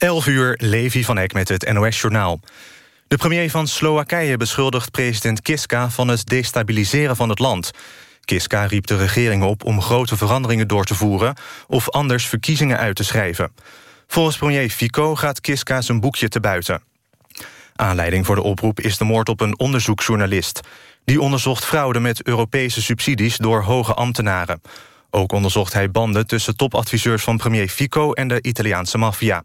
11 uur, Levi van Eck met het NOS-journaal. De premier van Slowakije beschuldigt president Kiska... van het destabiliseren van het land. Kiska riep de regering op om grote veranderingen door te voeren... of anders verkiezingen uit te schrijven. Volgens premier Fico gaat Kiska zijn boekje te buiten. Aanleiding voor de oproep is de moord op een onderzoeksjournalist. Die onderzocht fraude met Europese subsidies door hoge ambtenaren. Ook onderzocht hij banden tussen topadviseurs van premier Fico... en de Italiaanse maffia.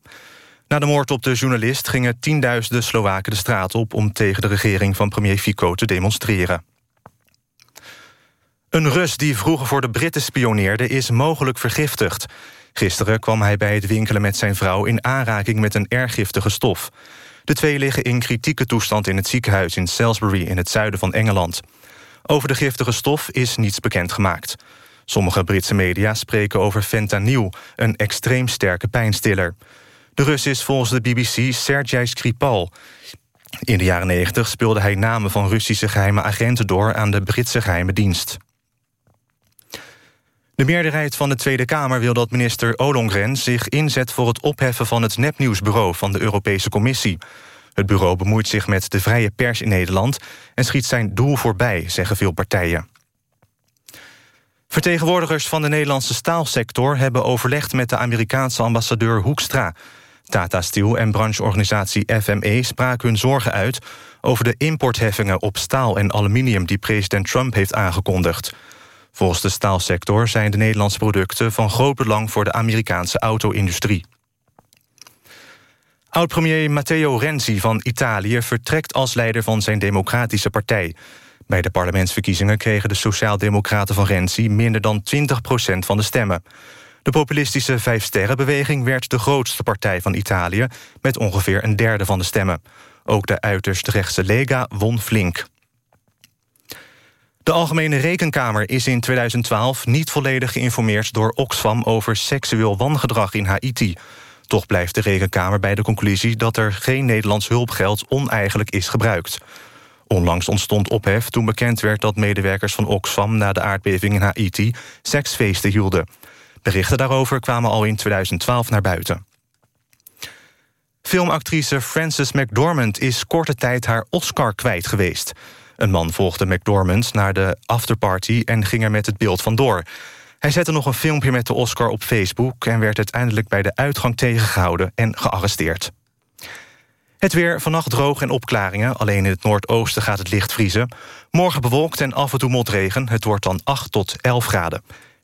Na de moord op de journalist gingen tienduizenden Slowaken de straat op... om tegen de regering van premier Fico te demonstreren. Een Rus die vroeger voor de Britten spioneerde... is mogelijk vergiftigd. Gisteren kwam hij bij het winkelen met zijn vrouw... in aanraking met een erg giftige stof. De twee liggen in kritieke toestand in het ziekenhuis in Salisbury... in het zuiden van Engeland. Over de giftige stof is niets bekendgemaakt. Sommige Britse media spreken over fentanyl... een extreem sterke pijnstiller. De Rus is volgens de BBC Sergei Skripal. In de jaren 90 speelde hij namen van Russische geheime agenten door... aan de Britse geheime dienst. De meerderheid van de Tweede Kamer wil dat minister Ollongren zich inzet voor het opheffen van het nepnieuwsbureau van de Europese Commissie. Het bureau bemoeit zich met de vrije pers in Nederland en schiet zijn doel voorbij, zeggen veel partijen. Vertegenwoordigers van de Nederlandse staalsector hebben overlegd met de Amerikaanse ambassadeur Hoekstra. Tata Steel en brancheorganisatie FME spraken hun zorgen uit over de importheffingen op staal en aluminium die president Trump heeft aangekondigd. Volgens de staalsector zijn de Nederlandse producten van groot belang voor de Amerikaanse auto-industrie. Oud-premier Matteo Renzi van Italië vertrekt als leider van zijn democratische partij. Bij de parlementsverkiezingen kregen de sociaaldemocraten van Renzi minder dan 20% van de stemmen. De populistische Vijfsterrenbeweging werd de grootste partij van Italië... met ongeveer een derde van de stemmen. Ook de uiterst rechtse Lega won flink. De Algemene Rekenkamer is in 2012 niet volledig geïnformeerd door Oxfam over seksueel wangedrag in Haiti. Toch blijft de Rekenkamer bij de conclusie dat er geen Nederlands hulpgeld oneigenlijk is gebruikt. Onlangs ontstond ophef toen bekend werd dat medewerkers van Oxfam na de aardbeving in Haiti seksfeesten hielden. Berichten daarover kwamen al in 2012 naar buiten. Filmactrice Frances McDormand is korte tijd haar Oscar kwijt geweest. Een man volgde McDormand naar de afterparty en ging er met het beeld vandoor. Hij zette nog een filmpje met de Oscar op Facebook... en werd uiteindelijk bij de uitgang tegengehouden en gearresteerd. Het weer, vannacht droog en opklaringen. Alleen in het noordoosten gaat het licht vriezen. Morgen bewolkt en af en toe motregen. Het wordt dan 8 tot 11 graden.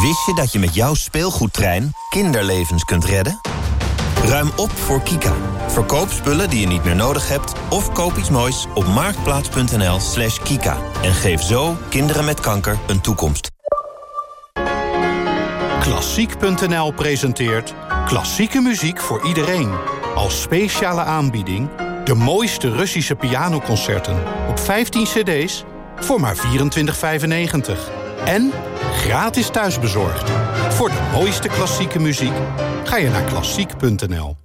Wist je dat je met jouw speelgoedtrein kinderlevens kunt redden? Ruim op voor Kika. Verkoop spullen die je niet meer nodig hebt... of koop iets moois op marktplaats.nl slash kika. En geef zo kinderen met kanker een toekomst. Klassiek.nl presenteert klassieke muziek voor iedereen. Als speciale aanbieding de mooiste Russische pianoconcerten... op 15 cd's voor maar 24,95. En gratis thuisbezorgd. Voor de mooiste klassieke muziek ga je naar klassiek.nl.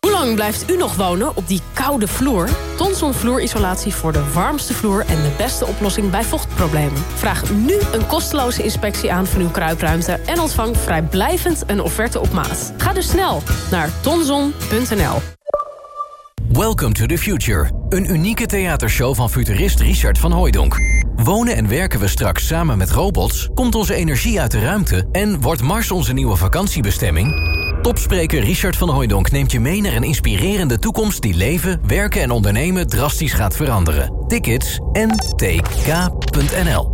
Hoe lang blijft u nog wonen op die koude vloer? Tonson vloerisolatie voor de warmste vloer en de beste oplossing bij vochtproblemen. Vraag nu een kosteloze inspectie aan van uw kruipruimte... en ontvang vrijblijvend een offerte op maat. Ga dus snel naar tonson.nl. Welcome to the Future. Een unieke theatershow van futurist Richard van Hooijdonk. Wonen en werken we straks samen met robots? Komt onze energie uit de ruimte? En wordt Mars onze nieuwe vakantiebestemming? Topspreker Richard van Hooijdonk neemt je mee naar een inspirerende toekomst... die leven, werken en ondernemen drastisch gaat veranderen. Tickets ntk.nl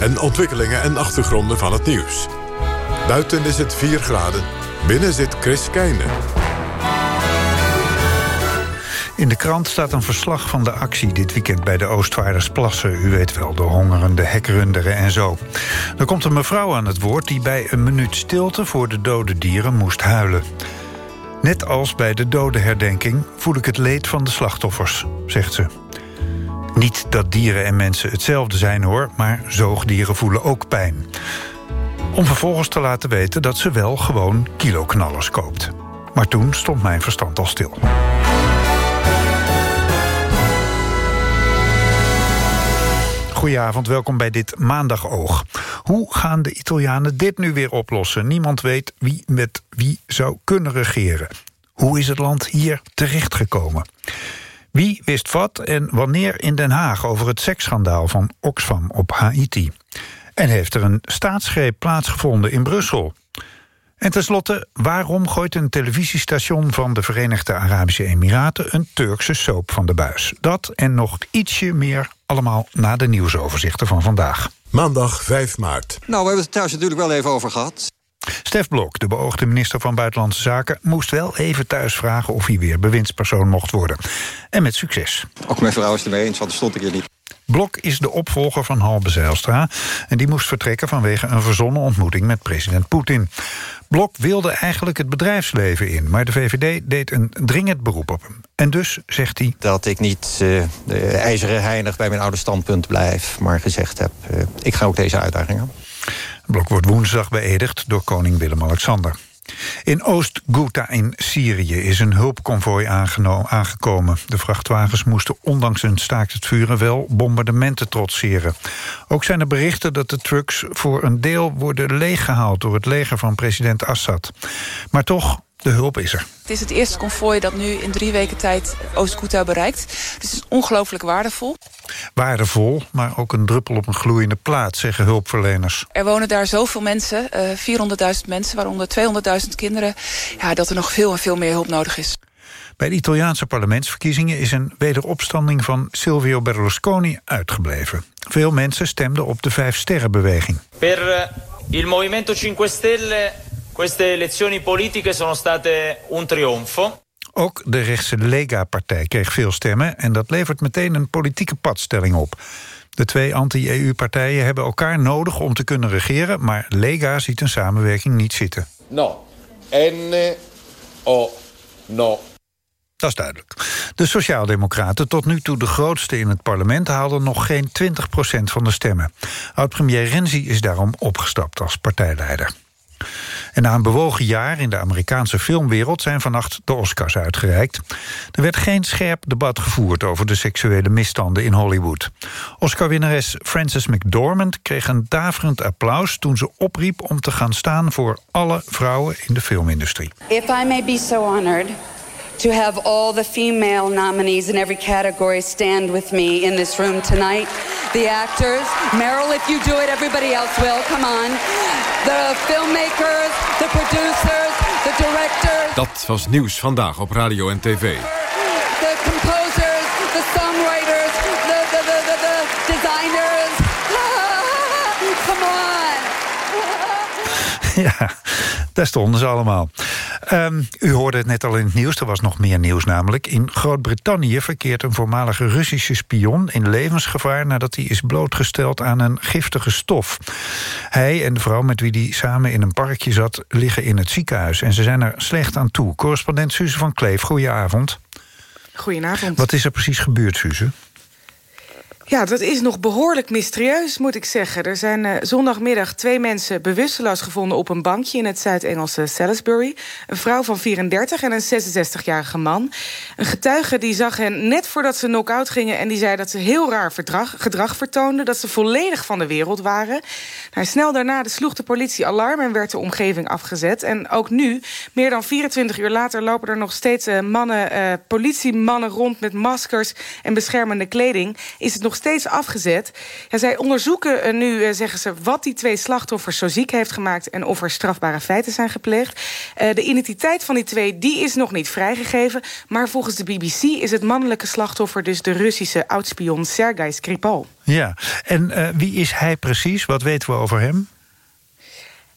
en ontwikkelingen en achtergronden van het nieuws. Buiten is het 4 graden, binnen zit Chris Keijne. In de krant staat een verslag van de actie dit weekend bij de Oostvaardersplassen. U weet wel, de hongerende hekrunderen en zo. Er komt een mevrouw aan het woord die bij een minuut stilte... voor de dode dieren moest huilen. Net als bij de dodenherdenking voel ik het leed van de slachtoffers, zegt ze. Niet dat dieren en mensen hetzelfde zijn hoor, maar zoogdieren voelen ook pijn. Om vervolgens te laten weten dat ze wel gewoon kiloknallers koopt. Maar toen stond mijn verstand al stil. Goedenavond, welkom bij dit Maandagoog. Hoe gaan de Italianen dit nu weer oplossen? Niemand weet wie met wie zou kunnen regeren. Hoe is het land hier terechtgekomen? Wie wist wat en wanneer in Den Haag over het seksschandaal van Oxfam op Haiti? En heeft er een staatsgreep plaatsgevonden in Brussel? En tenslotte, waarom gooit een televisiestation van de Verenigde Arabische Emiraten een Turkse soap van de buis? Dat en nog ietsje meer allemaal na de nieuwsoverzichten van vandaag. Maandag 5 maart. Nou, we hebben het thuis natuurlijk wel even over gehad. Stef Blok, de beoogde minister van Buitenlandse Zaken... moest wel even thuis vragen of hij weer bewindspersoon mocht worden. En met succes. Ook mijn vrouw is het ermee eens, want stond ik hier niet. Blok is de opvolger van Halbe Zijlstra... en die moest vertrekken vanwege een verzonnen ontmoeting met president Poetin. Blok wilde eigenlijk het bedrijfsleven in... maar de VVD deed een dringend beroep op hem. En dus zegt hij... Dat ik niet uh, de ijzeren heilig bij mijn oude standpunt blijf... maar gezegd heb, uh, ik ga ook deze uitdaging aan. Blok wordt woensdag beëdigd door koning Willem-Alexander. In Oost-Ghouta in Syrië is een hulpconvoi aangekomen. De vrachtwagens moesten ondanks een staakt het vuren wel bombardementen trotseren. Ook zijn er berichten dat de trucks voor een deel worden leeggehaald... door het leger van president Assad. Maar toch, de hulp is er. Het is het eerste konvooi dat nu in drie weken tijd Oost-Ghouta bereikt. Dus het is ongelooflijk waardevol. Waardevol, maar ook een druppel op een gloeiende plaat, zeggen hulpverleners. Er wonen daar zoveel mensen, uh, 400.000 mensen, waaronder 200.000 kinderen... Ja, dat er nog veel en veel meer hulp nodig is. Bij de Italiaanse parlementsverkiezingen is een wederopstanding van Silvio Berlusconi uitgebleven. Veel mensen stemden op de Vijf Sterrenbeweging. Per il Movimento 5 Stelle queste elezioni politiche sono state un trionfo. Ook de rechtse Lega-partij kreeg veel stemmen... en dat levert meteen een politieke padstelling op. De twee anti-EU-partijen hebben elkaar nodig om te kunnen regeren... maar Lega ziet een samenwerking niet zitten. No. N-O. No. Dat is duidelijk. De Sociaaldemocraten, tot nu toe de grootste in het parlement... haalden nog geen 20% van de stemmen. Oud-premier Renzi is daarom opgestapt als partijleider. En na een bewogen jaar in de Amerikaanse filmwereld... zijn vannacht de Oscars uitgereikt. Er werd geen scherp debat gevoerd over de seksuele misstanden in Hollywood. Oscar-winnares Frances McDormand kreeg een daverend applaus... toen ze opriep om te gaan staan voor alle vrouwen in de filmindustrie. If I may be so honored to have all the female nominees in every category stand with me in this room tonight. The actors, Meryl, if you do it, everybody else will. Come on. The filmmakers, the producers, the directors. Dat was nieuws vandaag op radio en tv. The composers, the songwriters, the, the, the, the, the designers. Come on. ja, daar stonden ze allemaal. Um, u hoorde het net al in het nieuws, er was nog meer nieuws namelijk. In Groot-Brittannië verkeert een voormalige Russische spion in levensgevaar... nadat hij is blootgesteld aan een giftige stof. Hij en de vrouw met wie hij samen in een parkje zat... liggen in het ziekenhuis en ze zijn er slecht aan toe. Correspondent Suze van Kleef, goedenavond. Goedenavond. Wat is er precies gebeurd, Suze? Ja, dat is nog behoorlijk mysterieus, moet ik zeggen. Er zijn uh, zondagmiddag twee mensen bewusteloos gevonden... op een bankje in het Zuid-Engelse Salisbury. Een vrouw van 34 en een 66-jarige man. Een getuige die zag hen net voordat ze knock-out gingen... en die zei dat ze heel raar gedrag vertoonden... dat ze volledig van de wereld waren. Nou, snel daarna sloeg de politie alarm en werd de omgeving afgezet. En ook nu, meer dan 24 uur later... lopen er nog steeds uh, mannen, uh, politiemannen rond met maskers... en beschermende kleding. Is het nog steeds afgezet? Zij onderzoeken uh, nu, zeggen ze, wat die twee slachtoffers zo ziek heeft gemaakt... en of er strafbare feiten zijn gepleegd. de identiteit van die twee die is nog niet vrijgegeven... maar volgens de BBC is het mannelijke slachtoffer... dus de Russische oudspion Sergei Skripal. Ja, en wie is hij precies? Wat weten we over hem?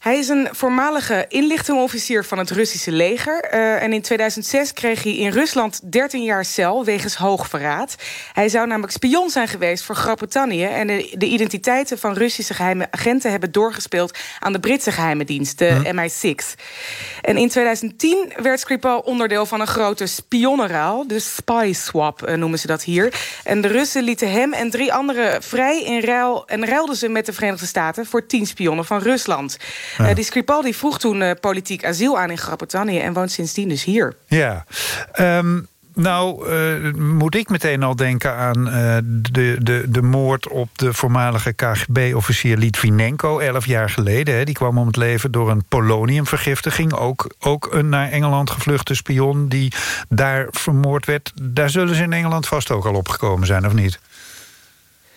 Hij is een voormalige inlichtingofficier van het Russische leger. Uh, en in 2006 kreeg hij in Rusland 13 jaar cel wegens hoogverraad. Hij zou namelijk spion zijn geweest voor Groot-Brittannië... en de, de, identiteiten van Russische geheime agenten hebben doorgespeeld... aan de Britse geheime dienst, de hm. MI6. En in 2010 werd Skripal onderdeel van een grote spionnenruil. De spy swap uh, noemen ze dat hier. En de Russen lieten hem en drie anderen vrij in ruil... en ruilden ze met de Verenigde Staten voor tien spionnen van Rusland... Ja. Uh, die Skripal vroeg toen uh, politiek asiel aan in Groot-Brittannië... en woont sindsdien dus hier. Ja, um, nou uh, moet ik meteen al denken aan de, de, de moord... op de voormalige KGB-officier Litvinenko, elf jaar geleden. Hè. Die kwam om het leven door een poloniumvergiftiging. Ook, ook een naar Engeland gevluchte spion die daar vermoord werd. Daar zullen ze in Engeland vast ook al opgekomen zijn, of niet?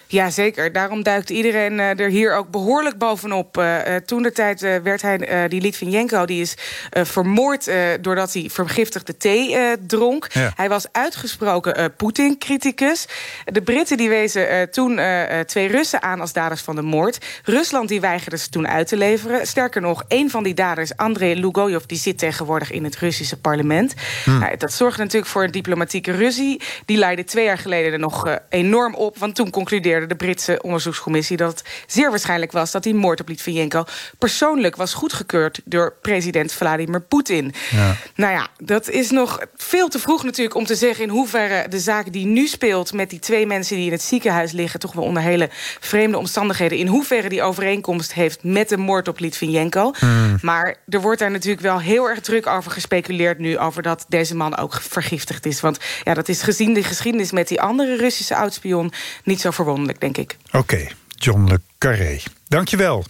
Ja, zeker. Daarom duikt iedereen uh, er hier ook behoorlijk bovenop. Uh, toen de tijd uh, werd hij, die Litvinenko, die is vermoord... doordat hij vergiftigde thee dronk. Ja. Hij was uitgesproken Poetin-criticus. De Britten die wezen toen twee Russen aan als daders van de moord. Rusland die weigerde ze toen uit te leveren. Sterker nog, een van die daders, Andrei Lugoyov... die zit tegenwoordig in het Russische parlement. Hm. Nou, dat zorgde natuurlijk voor een diplomatieke ruzie. Die leidde twee jaar geleden er nog enorm op... want toen concludeerde de Britse onderzoekscommissie... dat het zeer waarschijnlijk was dat die moord op Litvinenko... persoonlijk was goedgekeurd door president Vladimir Poetin. Ja. Nou ja, dat is nog veel te vroeg natuurlijk om te zeggen... in hoeverre de zaak die nu speelt met die twee mensen... die in het ziekenhuis liggen, toch wel onder hele vreemde omstandigheden... in hoeverre die overeenkomst heeft met de moord op Litvinenko. Hmm. Maar er wordt daar natuurlijk wel heel erg druk over gespeculeerd nu... over dat deze man ook vergiftigd is. Want ja, dat is gezien de geschiedenis met die andere Russische oudspion... niet zo verwonderlijk denk ik. Oké, John le Carré. Dankjewel,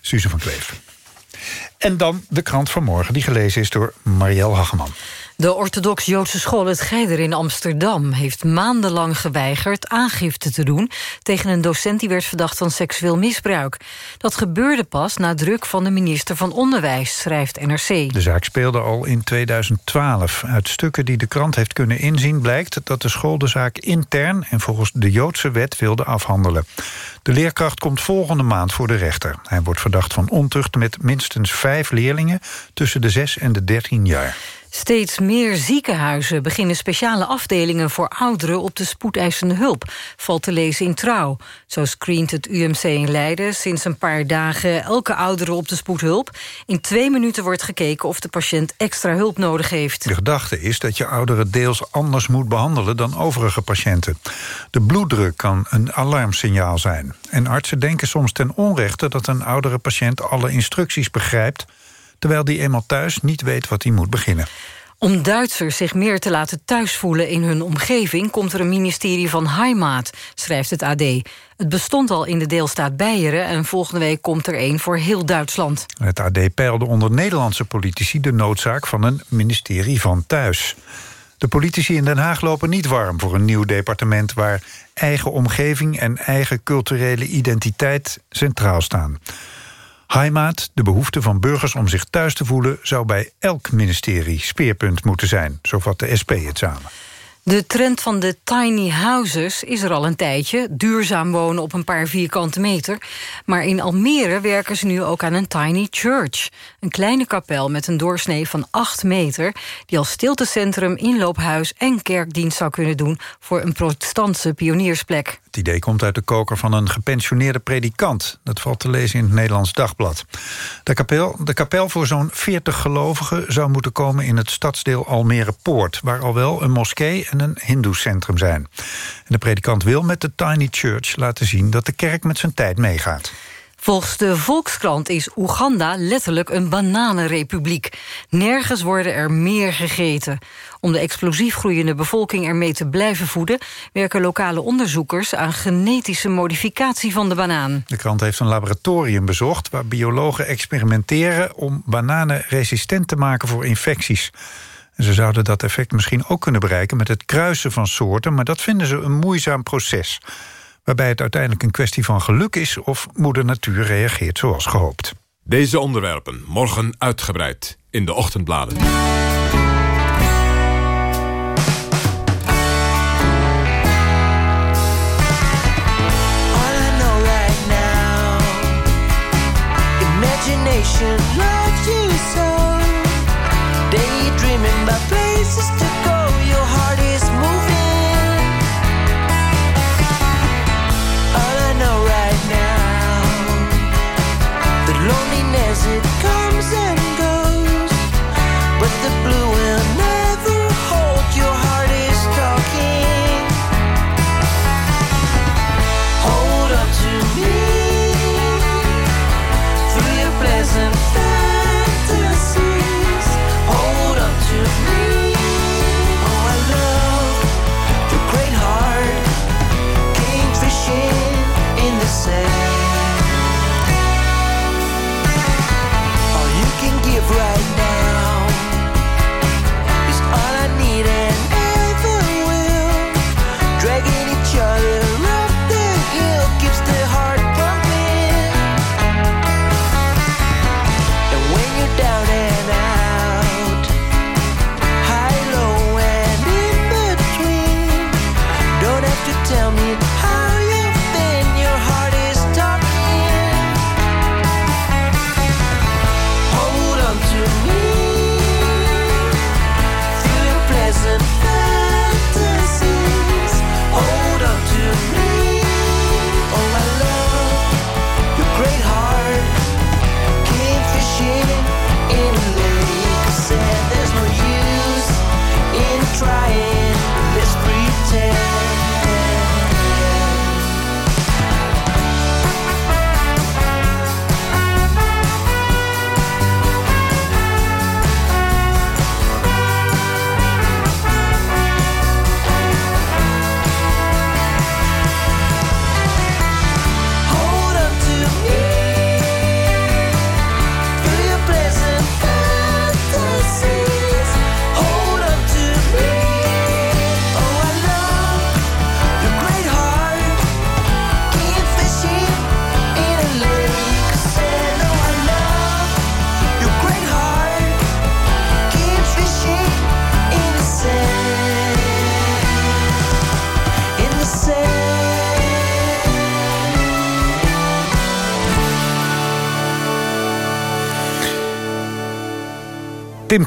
Suze van Kleef. En dan de krant van morgen, die gelezen is door Marielle Hageman. De orthodox-Joodse school Het Geider in Amsterdam... heeft maandenlang geweigerd aangifte te doen... tegen een docent die werd verdacht van seksueel misbruik. Dat gebeurde pas na druk van de minister van Onderwijs, schrijft NRC. De zaak speelde al in 2012. Uit stukken die de krant heeft kunnen inzien... blijkt dat de school de zaak intern en volgens de Joodse wet wilde afhandelen. De leerkracht komt volgende maand voor de rechter. Hij wordt verdacht van ontucht met minstens vijf leerlingen... tussen de 6 en de 13 jaar. Steeds meer ziekenhuizen beginnen speciale afdelingen voor ouderen op de spoedeisende hulp, valt te lezen in Trouw. Zo screent het UMC in Leiden sinds een paar dagen elke oudere op de spoedhulp. In twee minuten wordt gekeken of de patiënt extra hulp nodig heeft. De gedachte is dat je ouderen deels anders moet behandelen dan overige patiënten. De bloeddruk kan een alarmsignaal zijn. En artsen denken soms ten onrechte dat een oudere patiënt alle instructies begrijpt terwijl die eenmaal thuis niet weet wat hij moet beginnen. Om Duitsers zich meer te laten thuisvoelen in hun omgeving... komt er een ministerie van Heimat, schrijft het AD. Het bestond al in de deelstaat Beieren... en volgende week komt er een voor heel Duitsland. Het AD peilde onder Nederlandse politici... de noodzaak van een ministerie van thuis. De politici in Den Haag lopen niet warm voor een nieuw departement... waar eigen omgeving en eigen culturele identiteit centraal staan. Heimaat, de behoefte van burgers om zich thuis te voelen... zou bij elk ministerie speerpunt moeten zijn, zo vat de SP het samen. De trend van de tiny houses is er al een tijdje. Duurzaam wonen op een paar vierkante meter. Maar in Almere werken ze nu ook aan een tiny church. Een kleine kapel met een doorsnee van 8 meter... die als stiltecentrum, inloophuis en kerkdienst zou kunnen doen... voor een protestantse pioniersplek. Het idee komt uit de koker van een gepensioneerde predikant. Dat valt te lezen in het Nederlands Dagblad. De kapel, de kapel voor zo'n 40 gelovigen zou moeten komen in het stadsdeel Almere Poort... waar al wel een moskee en een hindoecentrum zijn. En de predikant wil met de Tiny Church laten zien dat de kerk met zijn tijd meegaat. Volgens de Volkskrant is Oeganda letterlijk een bananenrepubliek. Nergens worden er meer gegeten. Om de explosief groeiende bevolking ermee te blijven voeden... werken lokale onderzoekers aan genetische modificatie van de banaan. De krant heeft een laboratorium bezocht... waar biologen experimenteren om bananen resistent te maken voor infecties. Ze zouden dat effect misschien ook kunnen bereiken... met het kruisen van soorten, maar dat vinden ze een moeizaam proces waarbij het uiteindelijk een kwestie van geluk is... of moeder natuur reageert zoals gehoopt. Deze onderwerpen morgen uitgebreid in de ochtendbladen.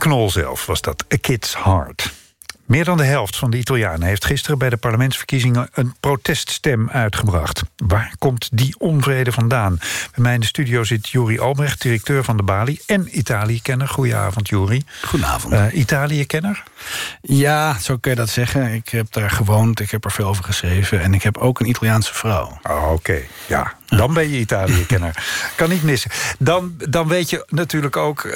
Knol zelf was dat, A Kid's Heart. Meer dan de helft van de Italianen heeft gisteren bij de parlementsverkiezingen een proteststem uitgebracht. Waar komt die onvrede vandaan? Bij mij in de studio zit Juri Albrecht, directeur van de Bali en Italië-kenner. Goedenavond, Juri. Goedenavond. Uh, Italië-kenner? Ja, zo kun je dat zeggen. Ik heb daar gewoond, ik heb er veel over geschreven... en ik heb ook een Italiaanse vrouw. Oh, Oké, ja. Dan ben je Italië-kenner. kan niet missen. Dan, dan weet je natuurlijk ook, uh,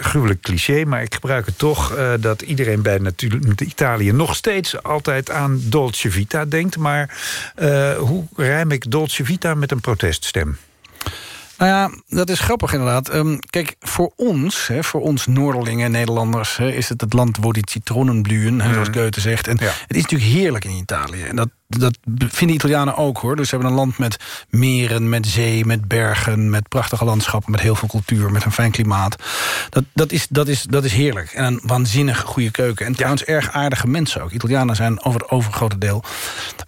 gruwelijk cliché... maar ik gebruik het toch, uh, dat iedereen bij natuurlijk Italië... nog steeds altijd aan Dolce Vita denkt. Maar uh, hoe rijm ik Dolce Vita met een proteststem? Nou ja, dat is grappig inderdaad. Um, kijk, voor ons, hè, voor ons Noorderlingen, Nederlanders... Hè, is het het land waar die citroenen bloeien, zoals Goethe zegt. En ja. het is natuurlijk heerlijk in Italië. En dat, dat vinden Italianen ook, hoor. Dus ze hebben een land met meren, met zee, met bergen... met prachtige landschappen, met heel veel cultuur, met een fijn klimaat. Dat, dat, is, dat, is, dat is heerlijk. En een waanzinnig goede keuken. En trouwens erg aardige mensen ook. Italianen zijn over het overgrote deel.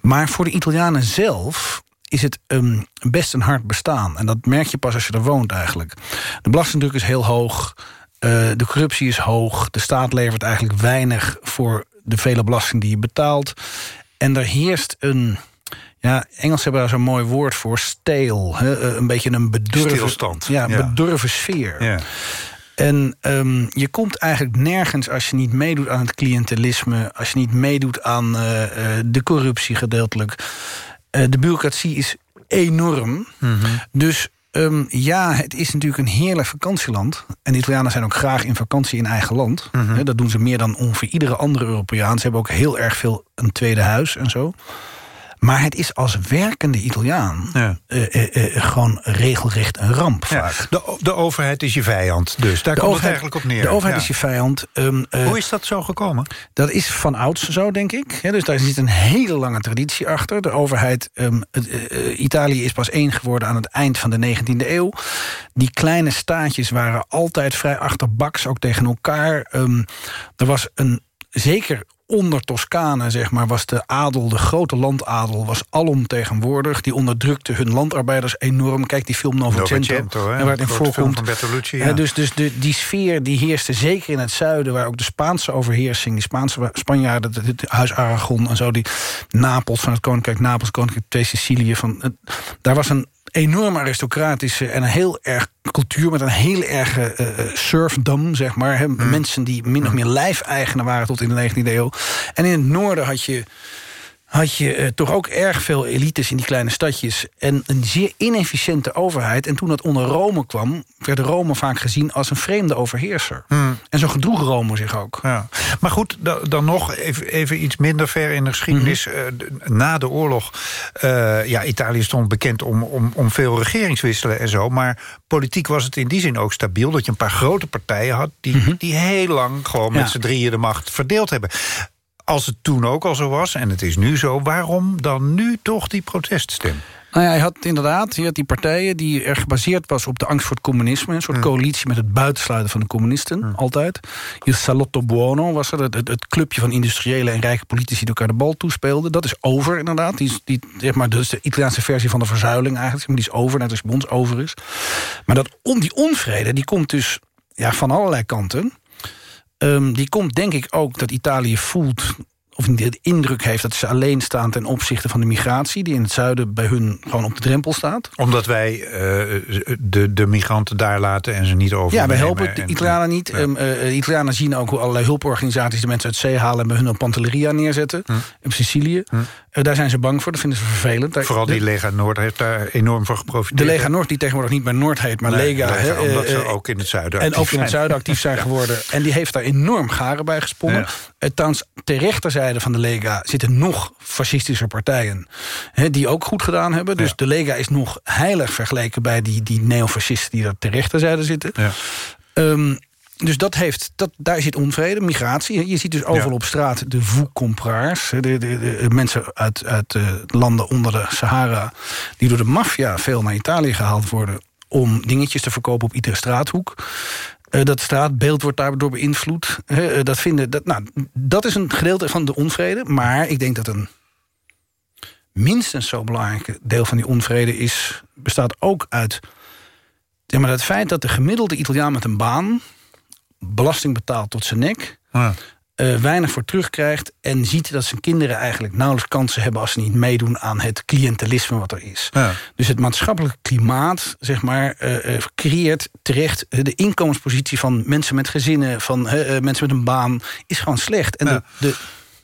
Maar voor de Italianen zelf is het um, best een hard bestaan. En dat merk je pas als je er woont eigenlijk. De belastingdruk is heel hoog. Uh, de corruptie is hoog. De staat levert eigenlijk weinig voor de vele belasting die je betaalt. En er heerst een... Ja, Engels hebben daar zo'n mooi woord voor. Steel. Hè? Een beetje een bedurven... Stilstand. Ja, ja. bedurven sfeer. Ja. En um, je komt eigenlijk nergens als je niet meedoet aan het cliëntelisme... als je niet meedoet aan uh, uh, de corruptie gedeeltelijk... Uh, de bureaucratie is enorm. Mhm. Mm -hmm. Dus Ehm, ja, het is natuurlijk een heerlijk vakantieland. En de Italianen zijn ook graag in vakantie in eigen land. Mhm. Dat doen ze meer dan ongeveer iedere andere Europeaan. Ze hebben ook heel erg veel een tweede huis en zo. Maar het is als werkende Italiaan Ja. eh, eh, eh, gewoon regelrecht een ramp Ja, vaak. de, de overheid is je vijand, dus daar De komt overheid- het eigenlijk op neer. De overheid Ja. is je vijand. Ehm, eh, Hoe is dat zo gekomen? Dat is van ouds zo, denk ik. Dus daar zit een hele lange traditie achter. De overheid, ehm, eh, eh, Italië is pas één geworden aan het eind van de 19e eeuw. Die kleine staatjes waren altijd vrij achterbaks, ook tegen elkaar. Ehm, er was een, zeker onder Toscane, zeg maar, was de adel, de grote landadel, was alomtegenwoordig. Die onderdrukte hun landarbeiders enorm. Kijk die film Novecento, waar het in voorkomt. ja. dus dus de, die sfeer die heerste zeker in het zuiden... waar ook de Spaanse overheersing, die Spaanse Spanjaarden... het, het huis Aragon en zo, die Napels van het Koninkrijk Napels... Koninkrijk Twee Sicilië, van, het- daar was een enorm aristocratische en een heel erg cultuur... met een heel erg eh, eh, serfdom, zeg maar. Hè, Mm. Mensen die min of meer lijfeigenen waren tot in de 19e eeuw. En in het noorden had je had je eh, toch ook erg veel elites in die kleine stadjes... en een zeer inefficiënte overheid. En toen dat onder Rome kwam... werd Rome vaak gezien als een vreemde overheerser. En zo gedroeg Rome zich ook. Ja. Maar goed, da- dan nog even, even iets minder ver in de geschiedenis. Mhm. Eh, na de oorlog, eh, ja, Italië stond bekend om, om, om veel regeringswisselen en zo. Maar politiek was het in die zin ook stabiel... dat je een paar grote partijen had... die, die heel lang gewoon met Mhm. Ja. z'n drieën de macht verdeeld hebben. Als het toen ook al zo was, en het is nu zo... waarom dan nu toch die proteststem? Nou ja, hij had inderdaad je had die partijen die er gebaseerd was op de angst voor het communisme. Een soort coalitie met het buitensluiten van de communisten, altijd. Je Salotto Buono was er, het, het, het clubje van industriële en rijke politici... die elkaar de bal toespeelden. Dat is over, inderdaad. Die, zeg maar, dus de Italiaanse versie van de verzuiling eigenlijk. Maar die is over, net als bij ons over is. Maar dat, on, die onvrede, die komt dus ja, van allerlei kanten. Ehm, die komt denk ik ook dat Italië voelt of de indruk heeft dat ze alleen staan ten opzichte van de migratie... die in het zuiden bij hun gewoon op de drempel staat. Omdat wij eh, de, de migranten daar laten en ze niet over. Ja, wij helpen de Italianen niet. Ehm, eh, de Italianen zien ook hoe allerlei hulporganisaties... de mensen uit zee halen en bij hun op Pantelleria neerzetten. Op Sicilië. Eh, daar zijn ze bang voor, dat vinden ze vervelend. Daar- Vooral die Lega Noord heeft daar enorm van geprofiteerd. de Lega Noord, die tegenwoordig niet meer Noord heet, maar Nee, Lega. Omdat ze ook in het zuiden En ook in het zuiden actief zijn geworden. En die heeft daar enorm garen bij gesponnen. Ja. Trouwens, ter rechterzijde van de Lega zitten nog fascistische partijen. Hè, die ook goed gedaan hebben. Dus de Lega is nog heilig vergeleken bij die, die neofascisten die daar ter rechterzijde zitten. Ja. Ehm, dus dat heeft, dat, daar zit onvrede, migratie. Je ziet dus overal Ja. op straat de voetkompraars. De, de, de, de mensen uit, uit eh, landen onder de Sahara... die door de maffia veel naar Italië gehaald worden... om dingetjes te verkopen op iedere straathoek. Eh, dat straatbeeld wordt daardoor beïnvloed. Eh, dat, vinden, dat, nou, dat is een gedeelte van de onvrede. Maar ik denk dat een minstens zo belangrijk deel van die onvrede is... bestaat ook uit zeg maar, het feit dat de gemiddelde Italiaan met een baan... belasting betaalt tot zijn nek... Ja. Eh, weinig voor terugkrijgt... en ziet dat zijn kinderen eigenlijk nauwelijks kansen hebben... als ze niet meedoen aan het cliëntelisme wat er is. Ja. Dus het maatschappelijke klimaat, zeg maar, eh, eh, creëert terecht... de inkomenspositie van mensen met gezinnen... van mensen met een baan, is gewoon slecht. En Ja. de,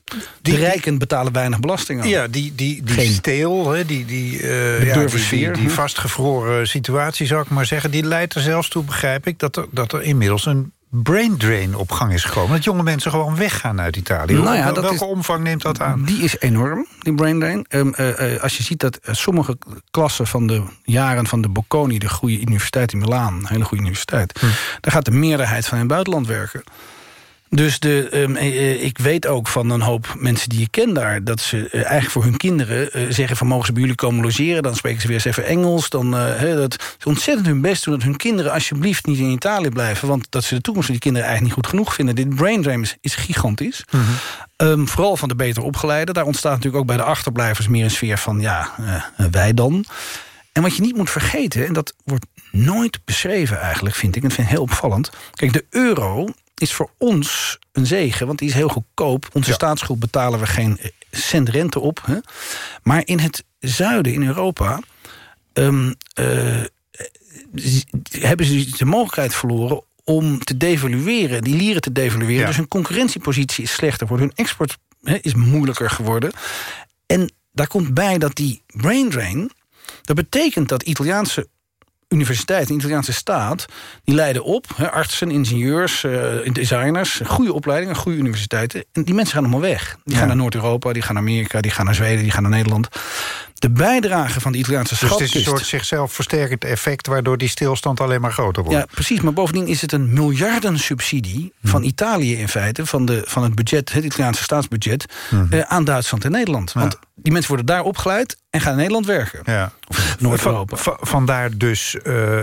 de, de rijken betalen weinig belasting aan. Ja, die, die, die Geen. steel, die, die, ja, die, die, die hm. vastgevroren situatie, zou ik maar zeggen... die leidt er zelfs toe, begrijp ik, dat er, dat er inmiddels een brain drain op gang is gekomen. Dat jonge mensen gewoon weggaan uit Italië. Nou ja, Welke is- omvang neemt dat aan? Die is enorm, die brain drain. Ehm, eh, eh, als je ziet dat eh, sommige klassen van de jaren van de Bocconi... de goede universiteit in Milaan, een hele goede universiteit... daar gaat de meerderheid van in het buitenland werken. Dus de, ehm, eh, eh, ik weet ook van een hoop mensen die ik ken daar... dat ze eh, eigenlijk voor hun kinderen zeggen van... mogen ze bij jullie komen logeren, dan spreken ze weer eens even Engels. Dan, eh, hè, dat ze ontzettend hun best doen dat hun kinderen alsjeblieft niet in Italië blijven... want dat ze de toekomst van die kinderen eigenlijk niet goed genoeg vinden. Dit brain drain is, is gigantisch. Ehm, vooral van de beter opgeleiden. Daar ontstaat natuurlijk ook bij de achterblijvers meer een sfeer van... ja, wij dan. En wat je niet moet vergeten, en dat wordt nooit beschreven eigenlijk, vind ik... en dat vind ik heel opvallend. Kijk, de euro is voor ons een zegen, want die is heel goedkoop. Onze staatsschuld betalen we geen cent rente op. Hè? Maar in het zuiden, in Europa... ehm, eh, hebben ze de mogelijkheid verloren om te devalueren, die lieren te devalueren. Ja. Dus hun concurrentiepositie is slechter geworden. Hun export hè, is moeilijker geworden. En daar komt bij dat die brain drain... dat betekent dat Italiaanse universiteiten, de Italiaanse staat... die leiden op, hè, artsen, ingenieurs, eh, designers... goede opleidingen, goede universiteiten. En die mensen gaan allemaal weg. Die Ja. gaan naar Noord-Europa, die gaan naar Amerika... die gaan naar Zweden, die gaan naar Nederland. De bijdrage van de Italiaanse Dus het is schatkist... een soort zichzelf versterkend effect... waardoor die stilstand alleen maar groter wordt. Ja, precies. Maar bovendien is het een miljardensubsidie van Italië in feite... van, de, van het budget, het Italiaanse staatsbudget... eh, aan Duitsland en Nederland. Want die mensen worden daar opgeleid en gaan in Nederland werken. Ja. Noord-Europa. Va- va- vandaar dus eh,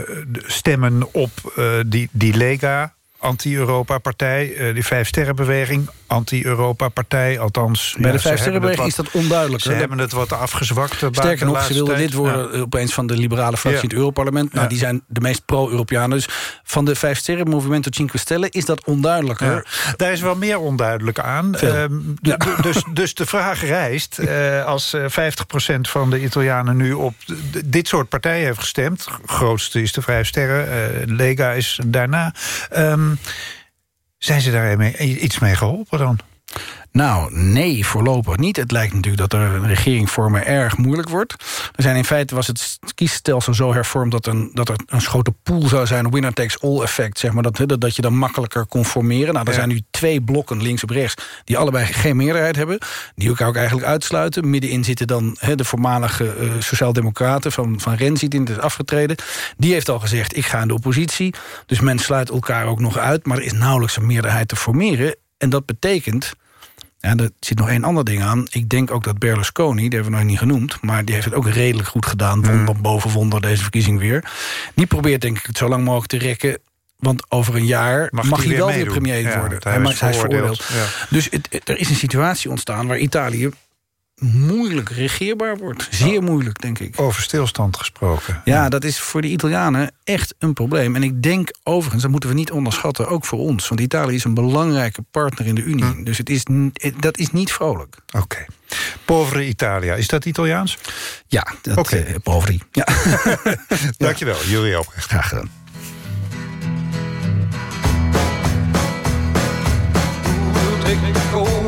stemmen op eh, die, die Lega, anti-Europa-partij... eh, die Vijf-Sterrenbeweging, anti-Europa-partij. Althans, Bij de Vijfsterrenbeweging is dat onduidelijk. Ze hebben het wat afgezwakt. ba- Sterker nog, ze wilden lid worden Ja. eh, opeens van de liberale fractie Ja. in het Europarlement. Nou, die zijn de meest pro-Europeanen. Dus van de Vijf Sterren Movimento Cinque Stelle is dat onduidelijker. Daar is wel meer onduidelijk aan. Ehm, dus, dus de vraag rijst, eh, als eh, 50% van de Italianen nu op dit soort partijen heeft gestemd... grootste is de Vijf Sterren, eh, Lega is daarna... ehm, zijn ze daar mee- iets mee geholpen dan? Nou, nee, voorlopig niet. Het lijkt natuurlijk dat er een regering vormen erg moeilijk wordt. Er zijn in feite was het kiesstelsel zo hervormd dat, een, dat er een grote pool zou zijn, winner takes all effect, zeg maar, dat, dat, dat je dan makkelijker kon formeren. Nou, er Ja. zijn nu twee blokken links op rechts die allebei geen meerderheid hebben, die elkaar ook eigenlijk uitsluiten. Middenin zitten dan de voormalige eh, sociaaldemocraten van, van Renzi, die is afgetreden. Die heeft al gezegd, ik ga in de oppositie. Dus men sluit elkaar ook nog uit, maar er is nauwelijks een meerderheid te formeren. En dat betekent ja, er zit nog één ander ding aan. Ik denk ook dat Berlusconi, die hebben we nog niet genoemd... maar die heeft het ook redelijk goed gedaan. Wonder boven wonder deze verkiezing weer. Die probeert denk ik het zo lang mogelijk te rekken... Want over een jaar mag, hij wel weer premier Ja, worden. hij Hij, is veroordeeld. Dus het, het- er is een situatie ontstaan waar Italië moeilijk regeerbaar wordt. Zeer moeilijk, denk ik. Over stilstand gesproken. Ja, dat is voor de Italianen echt een probleem. En ik denk overigens, dat moeten we niet onderschatten, ook voor ons. Want Italië is een belangrijke partner in de Unie. Dus het is, dat is niet vrolijk. Oké. Povere Italia, is dat Italiaans? Ja, dat Oké. eh, poveri. Ja. Dankjewel, jullie ook. Graag gedaan. take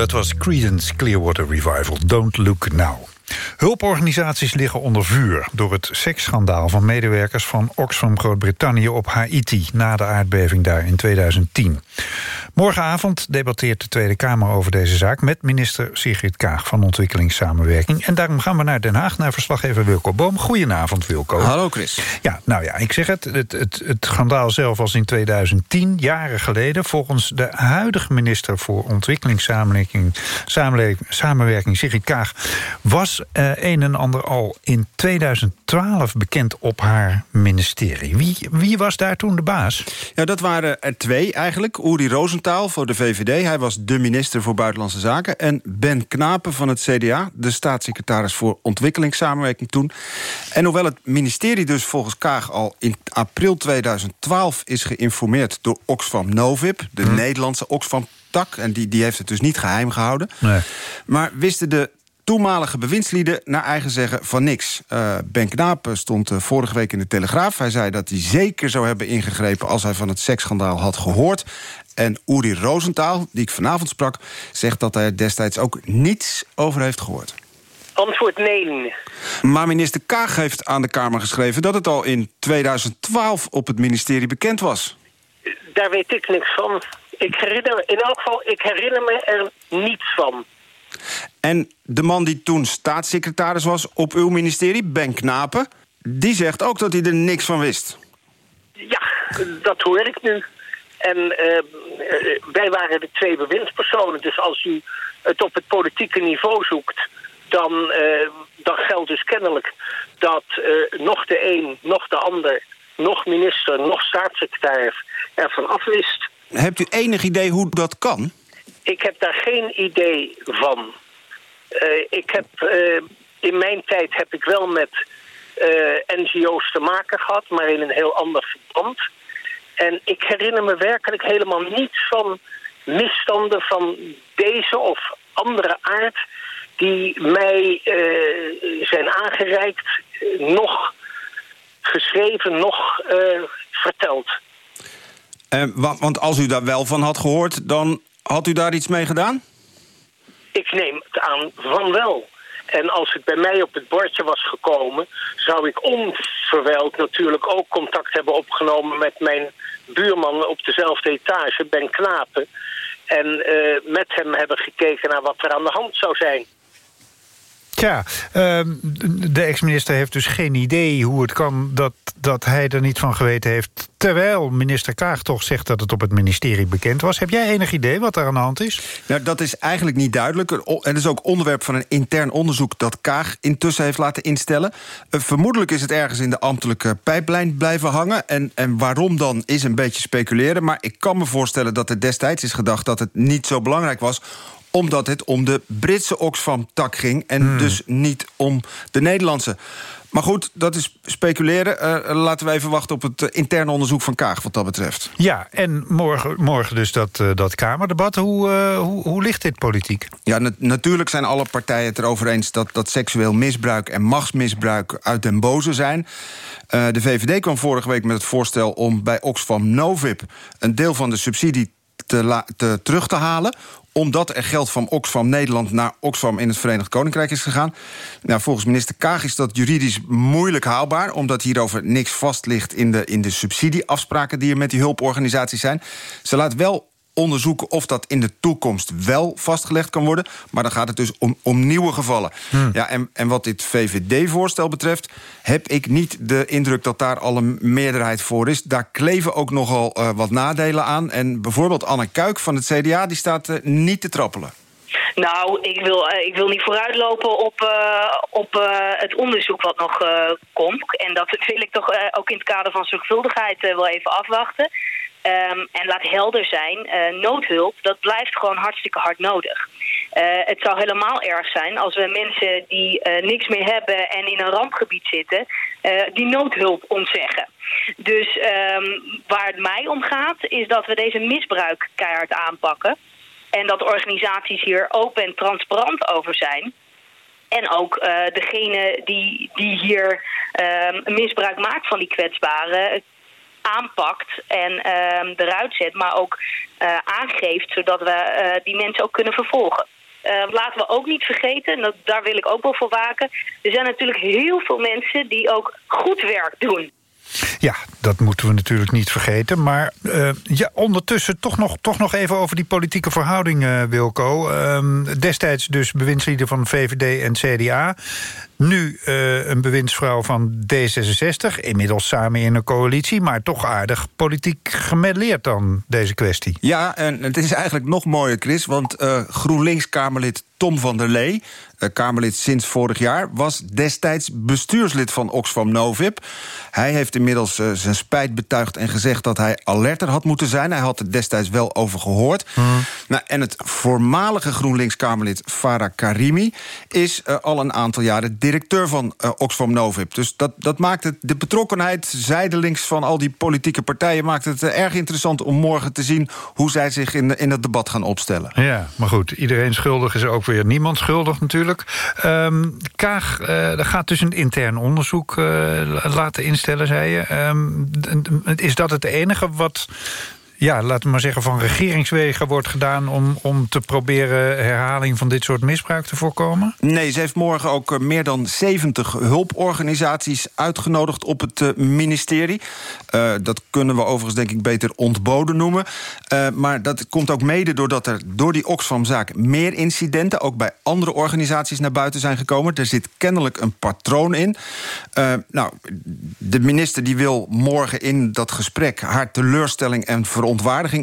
dat was Creedence Clearwater Revival. Don't Look Now. Hulporganisaties liggen onder vuur door het seksschandaal van medewerkers van Oxfam Groot-Brittannië op Haiti na de aardbeving daar in 2010. Morgenavond debatteert de Tweede Kamer over deze zaak... met minister Sigrid Kaag van Ontwikkelingssamenwerking. En daarom gaan we naar Den Haag, naar verslaggever Wilco Boom. Goedenavond, Wilco. Hallo, Chris. Ja, nou ja, ik zeg het. Het, het, het schandaal zelf was in 2010, jaren geleden. Volgens de huidige minister voor Ontwikkelingssamenwerking... Samenwerking, Sigrid Kaag... was eh, een en ander al in 2012 bekend op haar ministerie. Wie, wie was daar toen de baas? Ja, dat waren er twee eigenlijk. Uri Rosenthal voor de VVD. Hij was de minister voor Buitenlandse Zaken. En Ben Knapen van het CDA, de staatssecretaris voor ontwikkelingssamenwerking toen. En hoewel het ministerie dus volgens Kaag al in april 2012 is geïnformeerd door Oxfam Novib, de Nederlandse Oxfam tak, en die, die heeft het dus niet geheim gehouden. Nee. Maar wisten de toenmalige bewindslieden naar eigen zeggen van niks. Eh, ben Knaap stond eh, vorige week in de Telegraaf. Hij zei dat hij zeker zou hebben ingegrepen... als hij van het seksschandaal had gehoord. En Uri Rosenthal, die ik vanavond sprak... zegt dat hij er destijds ook niets over heeft gehoord. Antwoord nee. Maar minister Kaag heeft aan de Kamer geschreven... dat het al in 2012 op het ministerie bekend was. Daar weet ik niks van. Ik herinner, in elk geval, ik herinner me er niets van. En de man die toen staatssecretaris was op uw ministerie, Ben Knapen... die zegt ook dat hij er niks van wist. Ja, dat hoor ik nu. En eh, eh, wij waren de twee bewindspersonen. Dus als u het op het politieke niveau zoekt... dan, eh, dan geldt dus kennelijk dat nog de een, nog de ander... nog minister, nog staatssecretaris ervan afwist. Hebt u enig idee hoe dat kan? Ik heb daar geen idee van. Eh, ik heb, eh, in mijn tijd heb ik wel met eh, NGO's te maken gehad, maar in een heel ander verband. En ik herinner me werkelijk helemaal niets van misstanden van deze of andere aard die mij zijn aangereikt, nog geschreven, nog verteld. Wa- want als u daar wel van had gehoord, dan had u daar iets mee gedaan? Ik neem het aan van wel. En als het bij mij op het bordje was gekomen... zou ik onverwijld natuurlijk ook contact hebben opgenomen... met mijn buurman op dezelfde etage, Ben Knapen. En eh, met hem hebben gekeken naar wat er aan de hand zou zijn. Tja, ehm, de ex-minister heeft dus geen idee hoe het kan... Dat, dat hij er niet van geweten heeft... terwijl minister Kaag toch zegt dat het op het ministerie bekend was. Heb jij enig idee wat er aan de hand is? Nou, dat is eigenlijk niet duidelijk. En het is ook onderwerp van een intern onderzoek... dat Kaag intussen heeft laten instellen. Eh, vermoedelijk is het ergens in de ambtelijke pijplijn blijven hangen. En, en waarom dan is een beetje speculeren. Maar ik kan me voorstellen dat er destijds is gedacht... dat het niet zo belangrijk was omdat het om de Britse Oxfam-tak ging... en dus niet om de Nederlandse. Maar goed, dat is speculeren. Eh, laten we even wachten op het eh, interne onderzoek van Kaag wat dat betreft. Ja, en morgen, morgen dus dat, eh, dat Kamerdebat. Hoe, hoe, hoe ligt dit politiek? Ja, na- natuurlijk zijn alle partijen het erover eens... dat, dat seksueel misbruik en machtsmisbruik uit den boze zijn. De VVD kwam vorige week met het voorstel om bij Oxfam Novib... een deel van de subsidie te, terug te halen omdat er geld van Oxfam Nederland naar Oxfam in het Verenigd Koninkrijk is gegaan. Nou, volgens minister Kaag is dat juridisch moeilijk haalbaar... omdat hierover niks vast ligt in de, in de subsidieafspraken... die er met die hulporganisaties zijn. Ze laat wel onderzoeken of dat in de toekomst wel vastgelegd kan worden. Maar dan gaat het dus om, om nieuwe gevallen. Ja, en, en wat dit VVD-voorstel betreft... heb ik niet de indruk dat daar al een meerderheid voor is. Daar kleven ook nogal eh, wat nadelen aan. En bijvoorbeeld Anne Kuik van het CDA... die staat eh, niet te trappelen. Nou, ik wil, eh, ik wil niet vooruitlopen op, eh, op eh, het onderzoek wat nog eh, komt. En dat wil ik toch eh, ook in het kader van zorgvuldigheid eh, wel even afwachten. Ehm, en laat helder zijn, eh, noodhulp, dat blijft gewoon hartstikke hard nodig. Eh, het zou helemaal erg zijn als we mensen die eh, niks meer hebben en in een rampgebied zitten, die noodhulp ontzeggen. Dus ehm, waar het mij om gaat, is dat we deze misbruik keihard aanpakken. En dat organisaties hier open en transparant over zijn. En ook eh, degene die, die hier ehm, misbruik maakt van die kwetsbaren aanpakt en ehm, eruit zet, maar ook eh, aangeeft, zodat we eh, die mensen ook kunnen vervolgen. Eh, laten we ook niet vergeten, en dat, daar wil ik ook wel voor waken. Er zijn natuurlijk heel veel mensen die ook goed werk doen. Ja, dat moeten we natuurlijk niet vergeten. Maar eh, ja, ondertussen toch nog, toch nog even over die politieke verhouding, eh, Wilco. Ehm, destijds dus bewindslieden van VVD en CDA. Nu eh, een bewindsvrouw van D66. Inmiddels samen in een coalitie. Maar toch aardig politiek gemêleerd dan, deze kwestie. Ja, en het is eigenlijk nog mooier, Chris. Want GroenLinks-Kamerlid Tom van der Lee... eh, Kamerlid sinds vorig jaar... was destijds bestuurslid van Oxfam Novib. Hij heeft inmiddels eh, zijn spijt betuigd en gezegd... dat hij alerter had moeten zijn. Hij had er destijds wel over gehoord. Nou, en het voormalige GroenLinks-Kamerlid Farah Karimi... is eh, al een aantal jaren directeur van eh, Oxfam Novib. Dus dat, dat maakt het, de betrokkenheid zijdelings van al die politieke partijen... maakt het erg interessant om morgen te zien... hoe zij zich in, in het debat gaan opstellen. Ja, maar goed, iedereen schuldig is ook weer niemand schuldig natuurlijk. Ehm, Kaag er gaat dus een intern onderzoek eh, laten instellen, zei je. Ehm, is dat het enige wat... Ja, laten we maar zeggen, van regeringswegen wordt gedaan... om, om te proberen herhaling van dit soort misbruik te voorkomen? Nee, ze heeft morgen ook eh, meer dan 70 hulporganisaties uitgenodigd op het eh, ministerie. Eh, dat kunnen we overigens denk ik beter ontboden noemen. Maar dat komt ook mede doordat er door die Oxfam-zaak... meer incidenten ook bij andere organisaties naar buiten zijn gekomen. Er zit kennelijk een patroon in. Nou, de minister die wil morgen in dat gesprek... haar teleurstelling en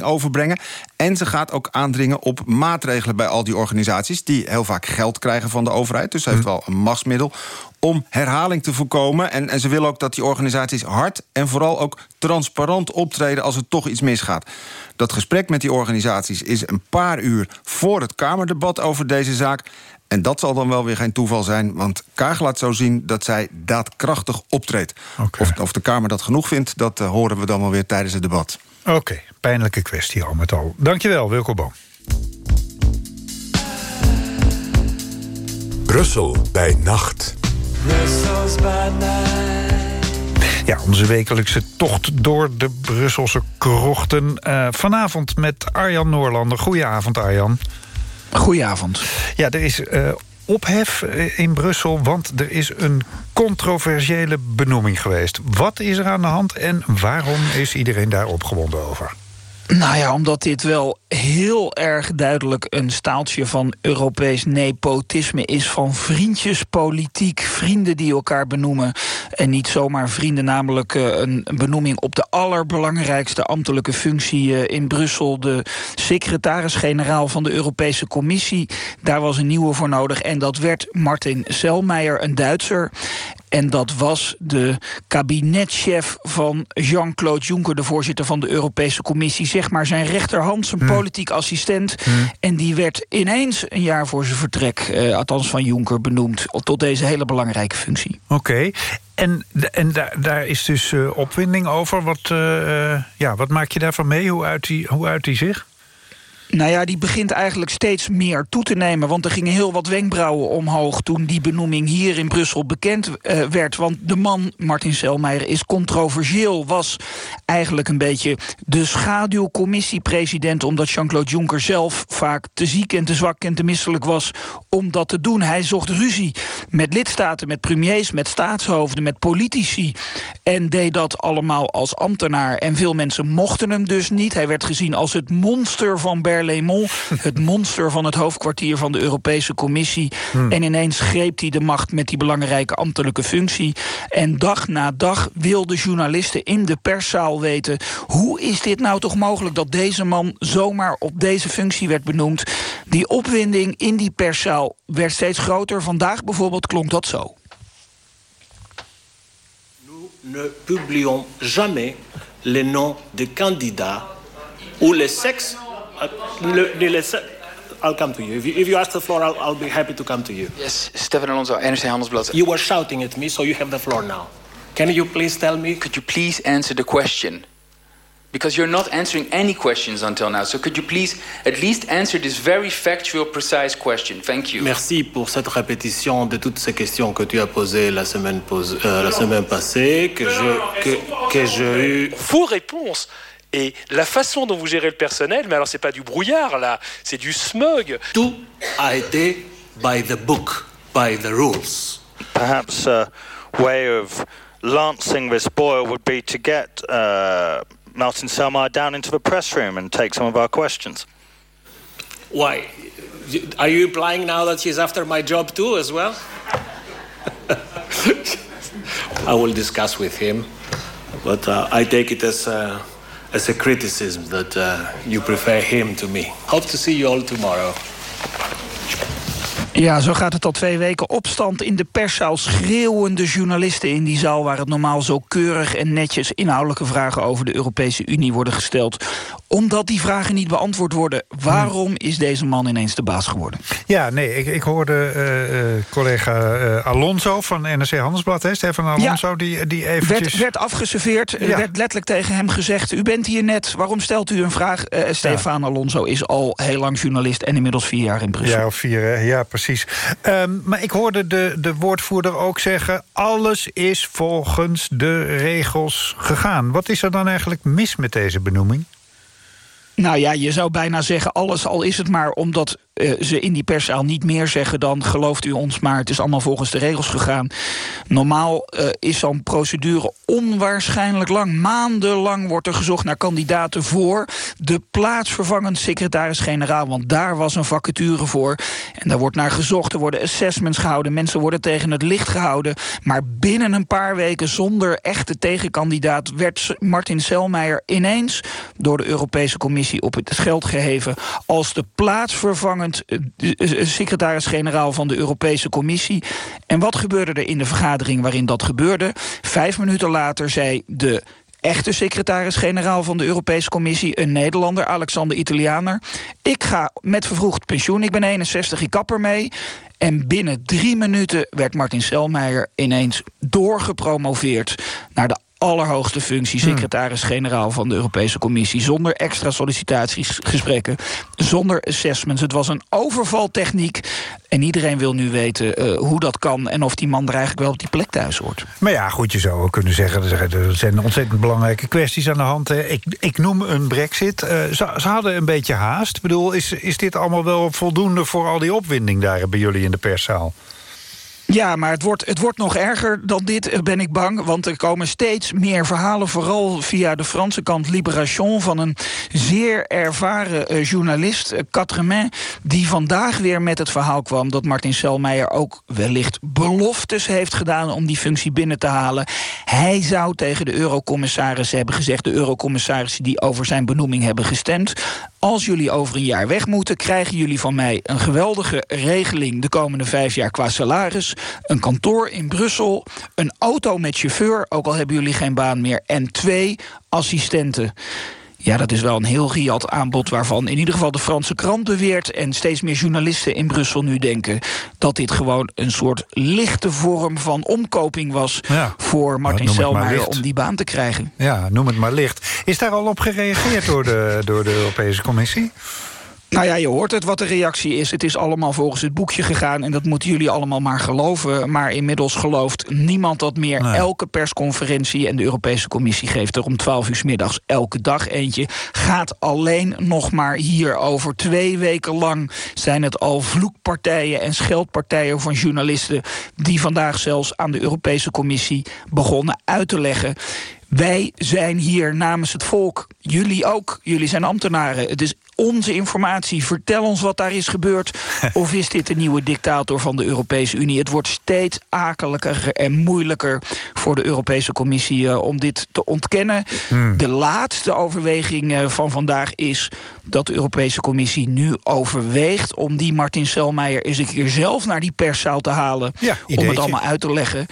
overbrengen. En ze gaat ook aandringen op maatregelen bij al die organisaties... die heel vaak geld krijgen van de overheid. Dus ze heeft wel een machtsmiddel om herhaling te voorkomen. En, en ze wil ook dat die organisaties hard en vooral ook transparant optreden... als er toch iets misgaat. Dat gesprek met die organisaties is een paar uur voor het Kamerdebat over deze zaak... En dat zal dan wel weer geen toeval zijn, want Kaag laat zo zien dat zij daadkrachtig optreedt. Of, of de Kamer dat genoeg vindt, dat eh, horen we dan wel weer tijdens het debat. Oké, pijnlijke kwestie al met al. Dankjewel, Wilco Boom. Brussel bij nacht. Brussels by night. Ja, onze wekelijkse tocht door de Brusselse krochten. Eh, vanavond met Arjan Noorlander. Goedenavond, Arjan. Goedenavond. Ja, er is eh, ophef eh, in Brussel, want er is een controversiële benoeming geweest. Wat is er aan de hand en waarom is iedereen daar opgewonden over? Nou ja, omdat dit wel heel erg duidelijk een staaltje van Europees nepotisme is. Van vriendjespolitiek, vrienden die elkaar benoemen. En niet zomaar vrienden, namelijk eh, een benoeming op de allerbelangrijkste ambtelijke functie eh, in Brussel. De secretaris-generaal van de Europese Commissie. Daar was een nieuwe voor nodig. En dat werd Martin Selmayr, een Duitser. En dat was de kabinetchef van Jean-Claude Juncker, de voorzitter van de Europese Commissie. Zeg maar zijn rechterhand, zijn politiek assistent. En die werd ineens een jaar voor zijn vertrek, eh, althans van Juncker, benoemd tot deze hele belangrijke functie. Oké, en, en daar, daar is dus eh, opwinding over. Wat, eh, ja, wat maak je daarvan mee? Hoe uit die, hoe uit die zich? Nou ja, die begint eigenlijk steeds meer toe te nemen. Want er gingen heel wat wenkbrauwen omhoog toen die benoeming hier in Brussel bekend eh, werd. Want de man, Martin Selmayr, is controversieel. Was eigenlijk een beetje de schaduwcommissiepresident. Omdat Jean-Claude Juncker zelf vaak te ziek en te zwak en te misselijk was om dat te doen. Hij zocht ruzie met lidstaten, met premiers, met staatshoofden, met politici. En deed dat allemaal als ambtenaar. En veel mensen mochten hem dus niet. Hij werd gezien als het monster van Berlaymont. het monster van het hoofdkwartier van de Europese Commissie. En ineens greep hij de macht met die belangrijke ambtelijke functie. En dag na dag wilden journalisten in de perszaal weten... hoe is dit nou toch mogelijk dat deze man zomaar op deze functie werd benoemd? Die opwinding in die perszaal werd steeds groter. Vandaag bijvoorbeeld klonk dat zo. ne publions jamais les noms des candidats ou les sexes. Uh, I'll come to you. If, you. if you ask the floor, I'll, I'll be happy to come to you. Yes, Stefan Alonso, NRC Handelsblad. You were shouting at me, so you have the floor now. Can you please tell me? Could you please answer the question? Because you're not answering any questions until now. So could you please at least answer this very factual, precise question? Thank you. Merci pour cette répétition de toutes ces questions que tu as posées la semaine, pose- euh, la semaine passée, que je, que, que j'ai eu. Vos réponses et la façon dont vous gérez le personnel, mais alors c'est pas du brouillard là, c'est du smog. Tout a été by the book, by the rules. perhaps a way of lancing this boil would be to get uh, Martin Selmayr down into the press room and take some of our questions. Why? You- Are you implying now that he's after my job too, as well? I will discuss with him, but uh, I take it as a, as a criticism that uh, you prefer him to me. Hope to see you all tomorrow. Ja, zo gaat het al twee weken. Opstand in de perszaal, schreeuwende journalisten in die zaal... waar het normaal zo keurig en netjes inhoudelijke vragen over de Europese Unie worden gesteld. Omdat die vragen niet beantwoord worden. Waarom is deze man ineens de baas geworden? Ja, nee, ik, ik hoorde eh, eh, collega eh, Alonso van NRC Handelsblad, hè, Stefan Alonso, die, die eventjes... Werd, werd afgeserveerd, er Ja. werd letterlijk tegen hem gezegd... u bent hier net, waarom stelt u een vraag? Stefan Alonso is al heel lang journalist... en inmiddels vier jaar in Brussel. Ja, of vier, hè? ja, precies. Ehm, maar ik hoorde de, de woordvoerder ook zeggen... alles is volgens de regels gegaan. Wat is er dan eigenlijk mis met deze benoeming? Nou ja, je zou bijna zeggen alles, al is het maar omdat ze in die perszaal niet meer zeggen dan gelooft u ons maar, het is allemaal volgens de regels gegaan. Normaal eh, is zo'n procedure onwaarschijnlijk lang. Maandenlang wordt er gezocht naar kandidaten voor de plaatsvervangend secretaris-generaal, want daar was een vacature voor. En daar wordt naar gezocht, er worden assessments gehouden, mensen worden tegen het licht gehouden. Maar binnen een paar weken zonder echte tegenkandidaat werd Martin Selmayr ineens door de Europese Commissie op het geld geheven als de plaatsvervangend eh, secretaris-generaal van de Europese Commissie. En wat gebeurde er in de vergadering waarin dat gebeurde? Vijf minuten later zei de echte secretaris-generaal van de Europese Commissie, een Nederlander, Alexander Italianer. Ik ga met vervroegd pensioen, ik ben 61, ik kap ermee. En binnen drie minuten werd Martin Selmayr ineens doorgepromoveerd naar de allerhoogste functie, secretaris-generaal van de Europese Commissie, zonder extra sollicitatiegesprekken, zonder assessments. Het was een overvaltechniek en iedereen wil nu weten eh, hoe dat kan en of die man er eigenlijk wel op die plek thuis hoort. Maar ja, goed, je zou kunnen zeggen... er zijn ontzettend belangrijke kwesties aan de hand. Ik, ik noem een brexit. Eh, ze, ze hadden een beetje haast. Ik bedoel, is, is dit allemaal wel voldoende... voor al die opwinding daar bij jullie in de perszaal? Ja, maar het wordt, het wordt nog erger dan dit, eh, ben ik bang. Want er komen steeds meer verhalen, vooral via de Franse kant Libération... van een zeer ervaren eh, journalist, eh, Quatremin... die vandaag weer met het verhaal kwam dat Martin Selmayr ook wellicht beloftes heeft gedaan... om die functie binnen te halen. Hij zou tegen de eurocommissarissen hebben gezegd... de eurocommissarissen die over zijn benoeming hebben gestemd... als jullie over een jaar weg moeten, krijgen jullie van mij een geweldige regeling... de komende vijf jaar qua salaris, een kantoor in Brussel... een auto met chauffeur, ook al hebben jullie geen baan meer... en twee assistenten. Ja, dat is wel een heel riad aanbod waarvan in ieder geval de Franse krant beweert... en steeds meer journalisten in Brussel nu denken... dat dit gewoon een soort lichte vorm van omkoping was... Ja. voor Martin Selmayr om die baan te krijgen. Ja, noem het maar licht. Is daar al op gereageerd door de, door de Europese Commissie? Nou ja, je hoort het wat de reactie is. Het is allemaal volgens het boekje gegaan en dat moeten jullie allemaal maar geloven. Maar inmiddels gelooft niemand dat meer. Elke persconferentie en de Europese Commissie geeft er om 12 uur 's middags elke dag eentje. Gaat alleen nog maar hierover. Twee weken lang zijn het al vloekpartijen en scheldpartijen van journalisten die vandaag zelfs aan de Europese Commissie begonnen uit te leggen. Wij zijn hier namens het volk. Jullie ook. Jullie zijn ambtenaren. Het is onze informatie. Vertel ons wat daar is gebeurd. Of is dit de nieuwe dictator van de Europese Unie? Het wordt steeds akelijker en moeilijker voor de Europese Commissie eh, om dit te ontkennen. De laatste overweging eh, van vandaag is dat de Europese Commissie nu overweegt om die Martin Selmayr eens een keer zelf naar die perszaal te halen. om ideetje. het allemaal uit te leggen.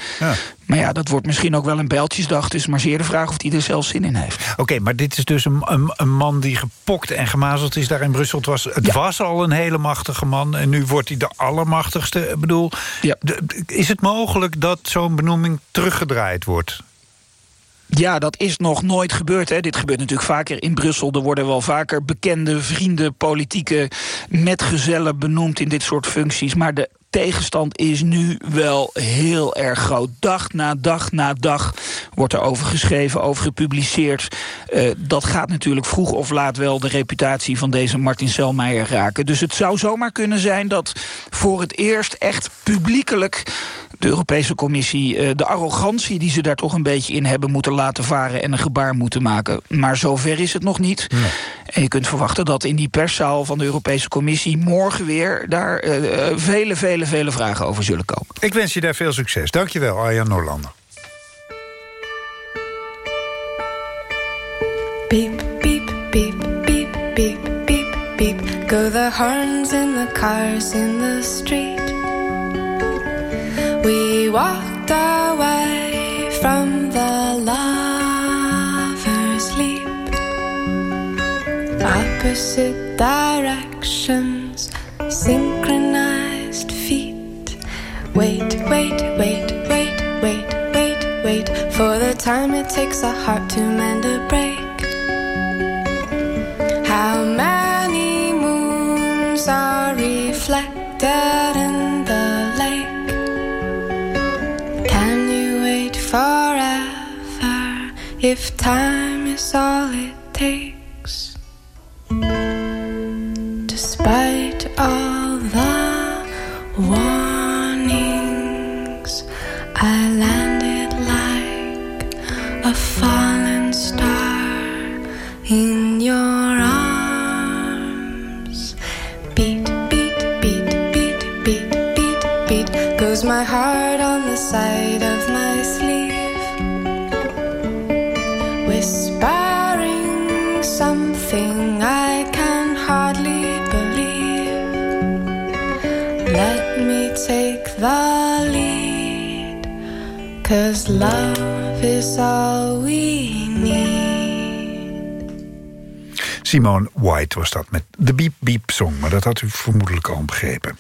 Maar ja, dat wordt misschien ook wel een bijltjesdag. Het is maar zeer de vraag of hij er zelf zin in heeft. Oké, maar dit is dus een, een, een man die gepokt en gemazeld is daar in Brussel. Het, was, het was al een hele machtige man en nu wordt hij de allermachtigste. Ik bedoel, de- is het mogelijk dat zo'n benoeming teruggedraaid wordt? Ja, dat is nog nooit gebeurd. Hè. Dit gebeurt natuurlijk vaker in Brussel. Er worden wel vaker bekende vrienden, politieke metgezellen benoemd in dit soort functies. Maar de tegenstand is nu wel heel erg groot. Dag na dag na dag wordt er over geschreven, over gepubliceerd. Eh, dat gaat natuurlijk vroeg of laat wel de reputatie van deze Martin Selmayr raken. Dus het zou zomaar kunnen zijn dat voor het eerst echt publiekelijk de Europese Commissie eh, de arrogantie die ze daar toch een beetje in hebben moeten laten varen en een gebaar moeten maken. Maar zover is het nog niet. En je kunt verwachten dat in die perszaal van de Europese Commissie morgen weer daar eh, eh, vele, vele, vele vragen over zullen komen. Ik wens je daar veel succes. Dankjewel, Arjan Noorlander. Beep, beep, beep, beep, beep, beep, beep. Go the horns in the cars in the street. Walked away from the lover's leap. Opposite directions, synchronized feet. Wait, wait, wait, wait, wait, wait, wait. For the time it takes a heart to mend a break. How many moons are reflected if time is all it takes? Despite all Was dat met de Beep Beep Song. Maar dat had u vermoedelijk al begrepen.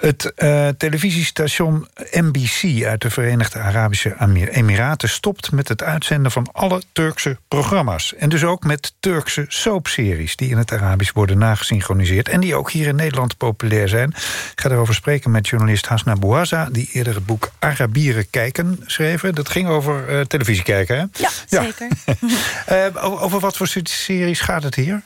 Het eh, televisiestation NBC uit de Verenigde Arabische Emiraten... stopt met het uitzenden van alle Turkse programma's. En dus ook met Turkse soapseries... die in het Arabisch worden nagesynchroniseerd... en die ook hier in Nederland populair zijn. Ik ga daarover spreken met journalist Hasna Bouaza... die eerder het boek Arabieren kijken schreef. Dat ging over eh, televisie kijken, hè? Ja, zeker. Eh, over wat voor series gaat het hier?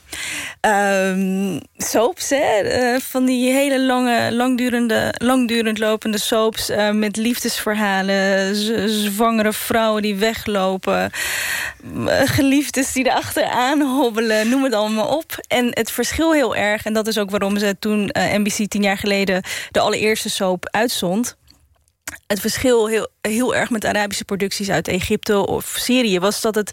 Ehm, soaps, hè? van die hele lange, langdurende, langdurend lopende soaps... eh, met liefdesverhalen, zwangere vrouwen die weglopen... eh, geliefdes die erachteraan hobbelen, noem het allemaal op. En het verschil heel erg, en dat is ook waarom ze toen eh, NBC tien jaar geleden... de allereerste soap uitzond het verschil heel, heel erg met Arabische producties uit Egypte of Syrië was dat het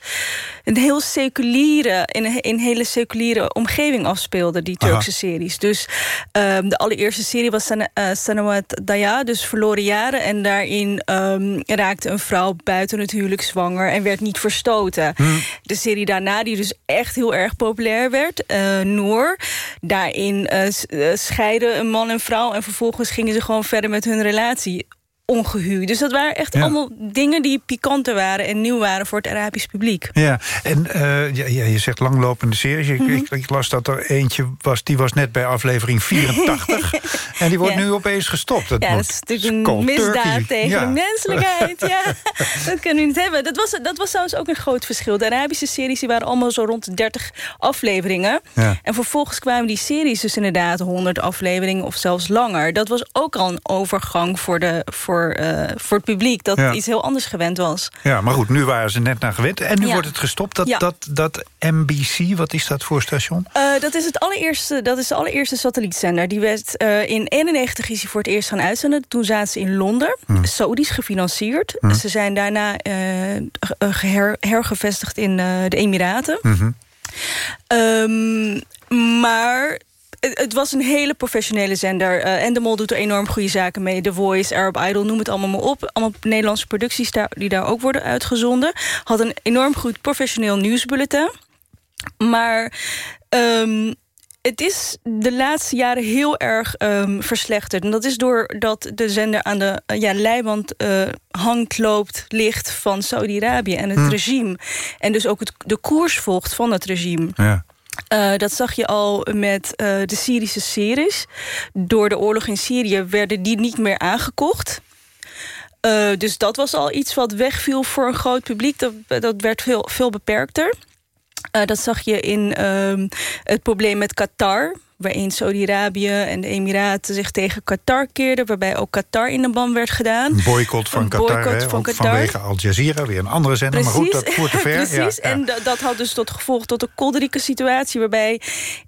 een heel seculiere, in een, in hele seculiere omgeving afspeelde, die Turkse Aha. series. Dus ehm, de allereerste serie was Sana- eh, Sanawat Daya, dus verloren jaren. En daarin ehm, raakte een vrouw buiten het huwelijk zwanger en werd niet verstoten. De serie daarna, die dus echt heel erg populair werd, eh Noor. Daarin eh, scheiden een man en vrouw en vervolgens gingen ze gewoon verder met hun relatie ongehuwd. Dus dat waren echt allemaal dingen die pikanter waren en nieuw waren voor het Arabisch publiek. Ja, en eh, ja, ja, je zegt langlopende series. Ik, Mhm. ik, ik las dat er eentje was, die was net bij aflevering 84. en die wordt nu opeens gestopt. Dat ja, moet- dat is natuurlijk een misdaad turkey. tegen de menselijkheid. Ja, dat kunnen we niet hebben. Dat was, dat was trouwens ook een groot verschil. De Arabische series die waren allemaal zo rond de 30 afleveringen. En vervolgens kwamen die series dus inderdaad 100 afleveringen of zelfs langer. Dat was ook al een overgang voor, de, voor, eh, voor het publiek... dat Ja. iets heel anders gewend was. Ja, maar goed, nu waren ze net naar gewend. En nu Ja. wordt het gestopt. Dat, Ja. dat, dat NBC, wat is dat voor station? Eh, dat, is het allereerste, dat is de allereerste satellietzender. Die werd eh, in 91 is hij voor het eerst gaan uitzenden. Toen zaten ze in Londen, Saudisch gefinancierd. Hm. Ze zijn daarna hergevestigd in de Emiraten. Ehm, maar het, was een hele professionele zender. Eh en de Mol doet er enorm goede zaken mee. The Voice, Arab Idol, noem het allemaal maar op. Allemaal Nederlandse producties daar, die daar ook worden uitgezonden. Had een enorm goed professioneel nieuwsbulletin. Maar ehm, het is de laatste jaren heel erg ehm, verslechterd. En dat is doordat de zender aan de ja, leiband eh, hangt, loopt, ligt van Saudi-Arabië en het Hm. regime. En dus ook het, de koers volgt van het regime. Ja. Eh, dat zag je al met eh, de Syrische series. Door de oorlog in Syrië werden die niet meer aangekocht. Eh, dus dat was al iets wat wegviel voor een groot publiek. Dat, dat werd veel, veel beperkter. Dat zag je in ehm, het probleem met Qatar. Waarin Saudi-Arabië en de Emiraten zich tegen Qatar keerden... waarbij ook Qatar in de ban werd gedaan. Een boycott van Een Qatar, boycott hè, van Qatar. vanwege Al Jazeera, weer een andere zender. Maar goed, dat voert te ver. Precies, Ja, ja. en da- dat had dus tot gevolg tot een kolderieke situatie... waarbij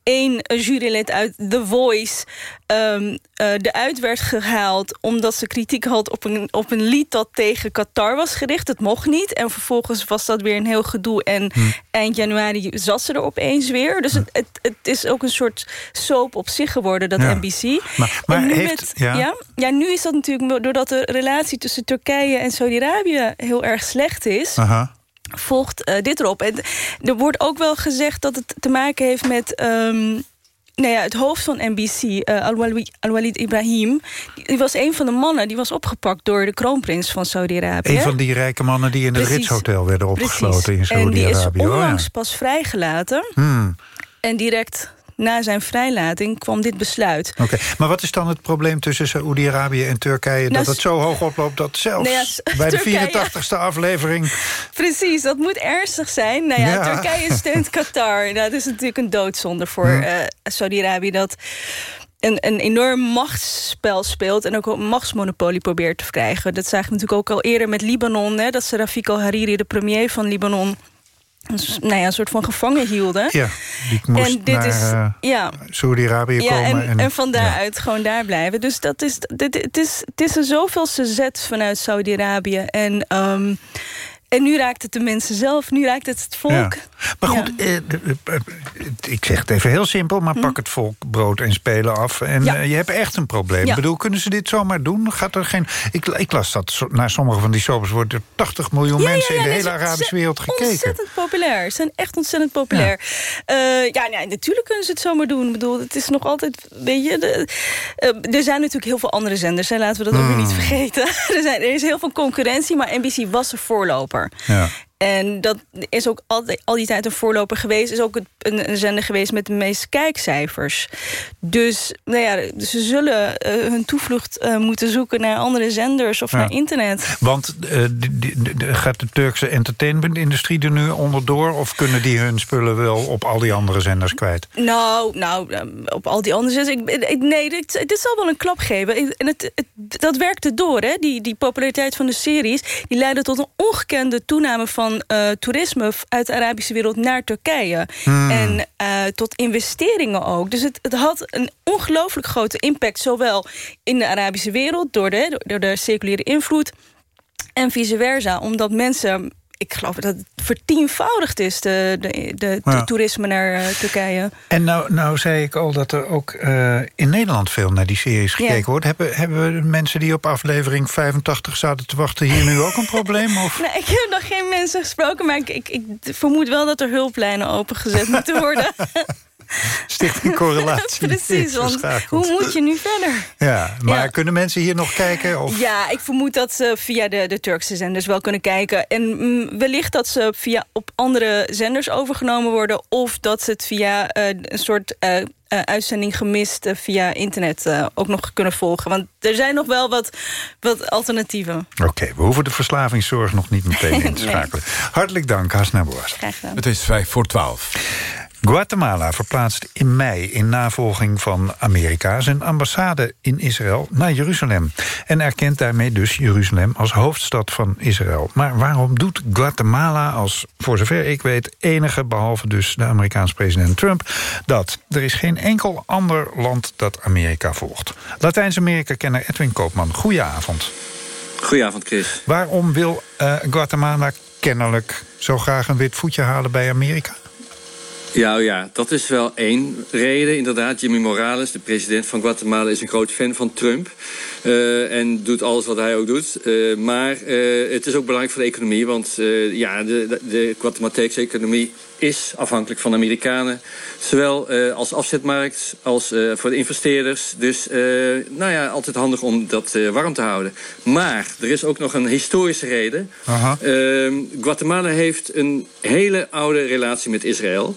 één jurylid uit The Voice ehm eh, eruit werd gehaald... omdat ze kritiek had op een, op een lied dat tegen Qatar was gericht. Het mocht niet. En vervolgens was dat weer een heel gedoe. En Hm. eind januari zat ze er opeens weer. Dus het, het, het is ook een soort soap op zich geworden, dat Ja. NBC. Maar, maar En nu heeft... met- ja. ja, ja, nu is dat natuurlijk doordat de relatie tussen Turkije en Saudi-Arabië heel erg slecht is. Aha. Volgt eh, dit erop. En er wordt ook wel gezegd dat het te maken heeft met. ehm, nou ja, het hoofd van NBC, eh, Al-Wali- Al-Walid Ibrahim... die was een van de mannen die was opgepakt door de kroonprins van Saudi-Arabië. Een van die rijke mannen die in het. Ritz-hotel werden opgesloten Precies. in En die is Saudi-Arabië. Oh, ja. onlangs pas vrijgelaten. Hmm, En direct na zijn vrijlating kwam dit besluit. Oké, maar wat is dan het probleem tussen Saoedi-Arabië en Turkije... Nou, dat het zo hoog oploopt dat zelfs Nou ja, bij de Turkije- 84ste aflevering... Precies, dat moet ernstig zijn. Nou ja, Ja. Turkije steunt Qatar. Dat is natuurlijk een doodzonde voor Ja. eh, Saudi-Arabië... dat een, een enorm machtsspel speelt... en ook een machtsmonopolie probeert te krijgen. Dat zagen we natuurlijk ook al eerder met Libanon... Hè, dat ze Rafik al-Hariri, de premier van Libanon... Nou ja, een soort van gevangen hielden. Ja, die moest en dit naar is, eh, ja, Saoedi-Arabië ja, komen. en, en, van daaruit gewoon daar blijven. Dus dat is, dit, het, is, het is een zoveelste zet vanuit Saudi-Arabië. En, ehm, en nu raakt het de mensen zelf, nu raakt het het volk. Ja. Maar goed, eh, de- eh, ik zeg het even heel simpel... maar pak het volk brood en spelen af en Hm. Ja. eh, je hebt echt een probleem. Ik bedoel, kunnen ze dit zomaar doen? Gaat er geen... Ik, ik las dat naar sommige van die soaps... worden er 80 miljoen mensen in de hele Arabische wereld gekeken. Ontzettend populair. Ze zijn echt ontzettend populair. Ja, ja nee, natuurlijk kunnen ze het zomaar doen. Ik bedoel, het is nog altijd, weet je... De, eh, er zijn natuurlijk heel veel andere zenders. Hè, laten we dat ook weer Hmm. niet vergeten. er, zijn, er is heel veel concurrentie, maar NBC was een voorloper. Ja. En dat is ook altijd, al die tijd een voorloper geweest. Is ook een, een zender geweest met de meeste kijkcijfers. Dus nou ja, ze zullen eh, hun toevlucht eh, moeten zoeken naar andere zenders of Ja. naar internet. Want eh, die- die- die- gaat de Turkse entertainmentindustrie er nu onderdoor... of kunnen die hun spullen wel op al die andere zenders kwijt? Nou, nou, op al die andere zenders. Ik, ik- nee, dit, dit zal wel een klap geven. En het, het, dat werkte door, hè. Die, die populariteit van de series... die leidde tot een ongekende toename van eh, toerisme... uit de Arabische wereld naar Turkije. Hmm. En eh, tot investeringen ook. Dus het, het had een ongelooflijk grote impact... zowel in de Arabische wereld, door de, door de seculiere invloed... en vice versa, omdat mensen... Ik geloof dat het vertienvoudigd is, de, de, de, toerisme naar eh, Turkije. En nou, nou zei ik al dat er ook eh, in Nederland veel naar die series gekeken Ja. wordt. Hebben, hebben de mensen die op aflevering 85 zaten te wachten... hier nu ook een probleem? Of? Nee, ik heb nog geen mensen gesproken, maar ik, ik, ik vermoed wel dat er hulplijnen opengezet moeten worden. Stichting Correlatie. Precies, want hoe moet je nu verder? Ja, maar Ja. kunnen mensen hier nog kijken? Of? Ja, ik vermoed dat ze via de, de Turkse zenders wel kunnen kijken. En mm, wellicht dat ze via op andere zenders overgenomen worden... of dat ze het via eh, een soort eh, eh, uitzending gemist via internet eh, ook nog kunnen volgen. Want er zijn nog wel wat, wat alternatieven. Oké, we hoeven de verslavingszorg nog niet meteen in te Nee. schakelen. Hartelijk dank, Hasna Boas. Graag gedaan. Het is vijf voor twaalf. Guatemala verplaatst in mei in navolging van Amerika... zijn ambassade in Israël naar Jeruzalem. En erkent daarmee dus Jeruzalem als hoofdstad van Israël. Maar waarom doet Guatemala als, voor zover ik weet... enige, behalve dus de Amerikaanse president Trump... dat? Er is geen enkel ander land dat Amerika volgt. Latijns-Amerika-kenner Edwin Koopman, goedenavond. Goedenavond, Chris. Waarom wil eh, Guatemala kennelijk zo graag een wit voetje halen bij Amerika? Ja, ja, dat is wel één reden. Inderdaad, Jimmy Morales, de president van Guatemala, is een groot fan van Trump. eh, en doet alles wat hij ook doet. Eh, maar eh, het is ook belangrijk voor de economie. Want ja, de, de, de Guatemalteekse economie is afhankelijk van de Amerikanen. Zowel eh, als afzetmarkt als eh, voor de investeerders. Dus eh, nou ja, altijd handig om dat warm te houden. Maar er is ook nog een historische reden. Ehm, Guatemala heeft een hele oude relatie met Israël.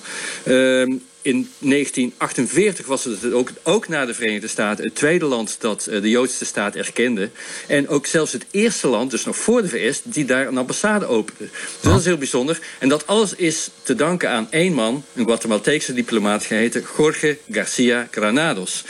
In 1948 was het ook, ook na de Verenigde Staten het tweede land dat eh, de Joodse staat erkende. En ook zelfs het eerste land, dus nog voor de VS, die daar een ambassade opende. Dus dat is heel bijzonder. En dat alles is te danken aan één man, een Guatemalteekse diplomaat geheten Jorge Garcia Granados.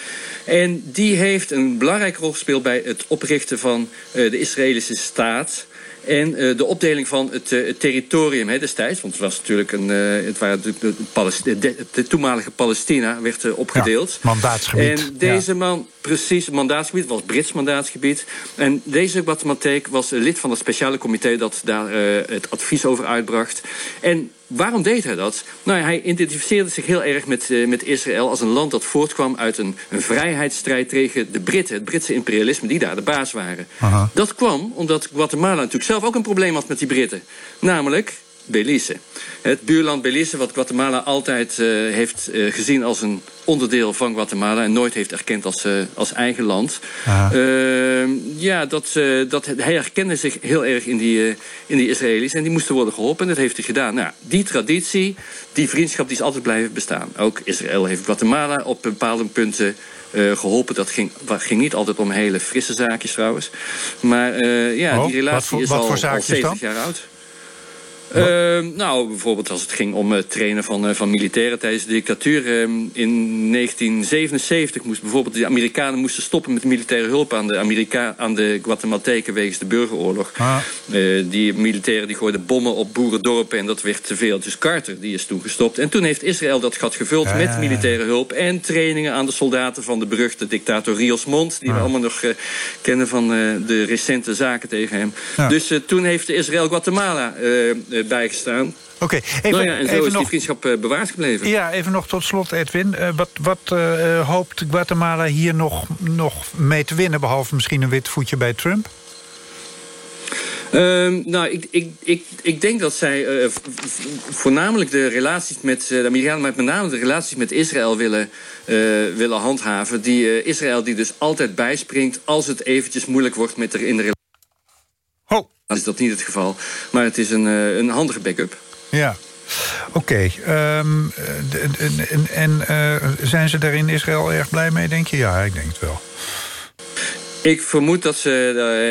En die heeft een belangrijke rol gespeeld bij het oprichten van eh, de Israëlische staat. En eh, de opdeling van het, eh, het territorium hè, destijds. Want het was natuurlijk een. eh, het waren de, de, de, toenmalige Palestina werd opgedeeld. mandaatsgebied. En deze man, precies, mandaatsgebied, was Brits mandaatsgebied. En deze Guatemalteek was lid van het speciale comité dat daar het advies over uitbracht. En waarom deed hij dat? Nou, hij identificeerde zich heel erg met, eh, met Israël als een land dat voortkwam uit een, een vrijheidsstrijd tegen de Britten, het Britse imperialisme, die daar de baas waren. Dat kwam omdat Guatemala natuurlijk zelf ook een probleem had met die Britten. Namelijk Belize. Het buurland Belize, wat Guatemala altijd eh, heeft eh, gezien als een onderdeel van Guatemala... en nooit heeft erkend als, eh, als eigen land. Eh, ja, dat, dat, hij herkende zich heel erg in die, in die Israëli's... en die moesten worden geholpen en dat heeft hij gedaan. Nou, die traditie, die vriendschap, die is altijd blijven bestaan. Ook Israël heeft Guatemala op bepaalde punten... eh, geholpen. Dat ging, ging niet altijd om hele frisse zaakjes trouwens. Maar ja, Oh, die relatie wat voor- is wat al, voor al zaakjes 70 dan? jaar oud. Ehm, nou, bijvoorbeeld als het ging om het trainen van, eh, van militairen tijdens de dictatuur. Ehm, in 1977 moest bijvoorbeeld de Amerikanen moesten stoppen met militaire hulp aan de, Amerika aan de Guatemalteken wegens de burgeroorlog. Ah. Eh, die militairen die gooiden bommen op boerendorpen en dat werd te veel. Dus Carter die is toen gestopt. En toen heeft Israël dat gat gevuld Ja, met ja. militaire hulp en trainingen aan de soldaten van de beruchte dictator Rios Mont. Die we allemaal nog eh, kennen van eh, de recente zaken tegen hem. Ja. Dus eh, toen heeft Israël Guatemala eh, eh, bijgestaan. Oké, even, nou ja, en zo even is die nog, vriendschap eh, bewaard gebleven. ja, even nog tot slot, Edwin. Eh, wat wat eh, eh, hoopt Guatemala hier nog, nog mee te winnen... behalve misschien een wit voetje bij Trump? Ehm, nou, ik, ik, ik, ik denk dat zij eh, voornamelijk de relaties met eh, de Amerikanen, maar met name de relaties met Israël willen, eh, willen handhaven. Die eh, Israël die dus altijd bijspringt als het eventjes moeilijk wordt met de in de relatie. Oh. is dat niet het geval. Maar het is een, eh, een handige backup. Ja. Oké. ehm, eh, en eh, zijn ze daar in Israël erg blij mee, denk je? Ja, ik denk het wel. Ik vermoed dat ze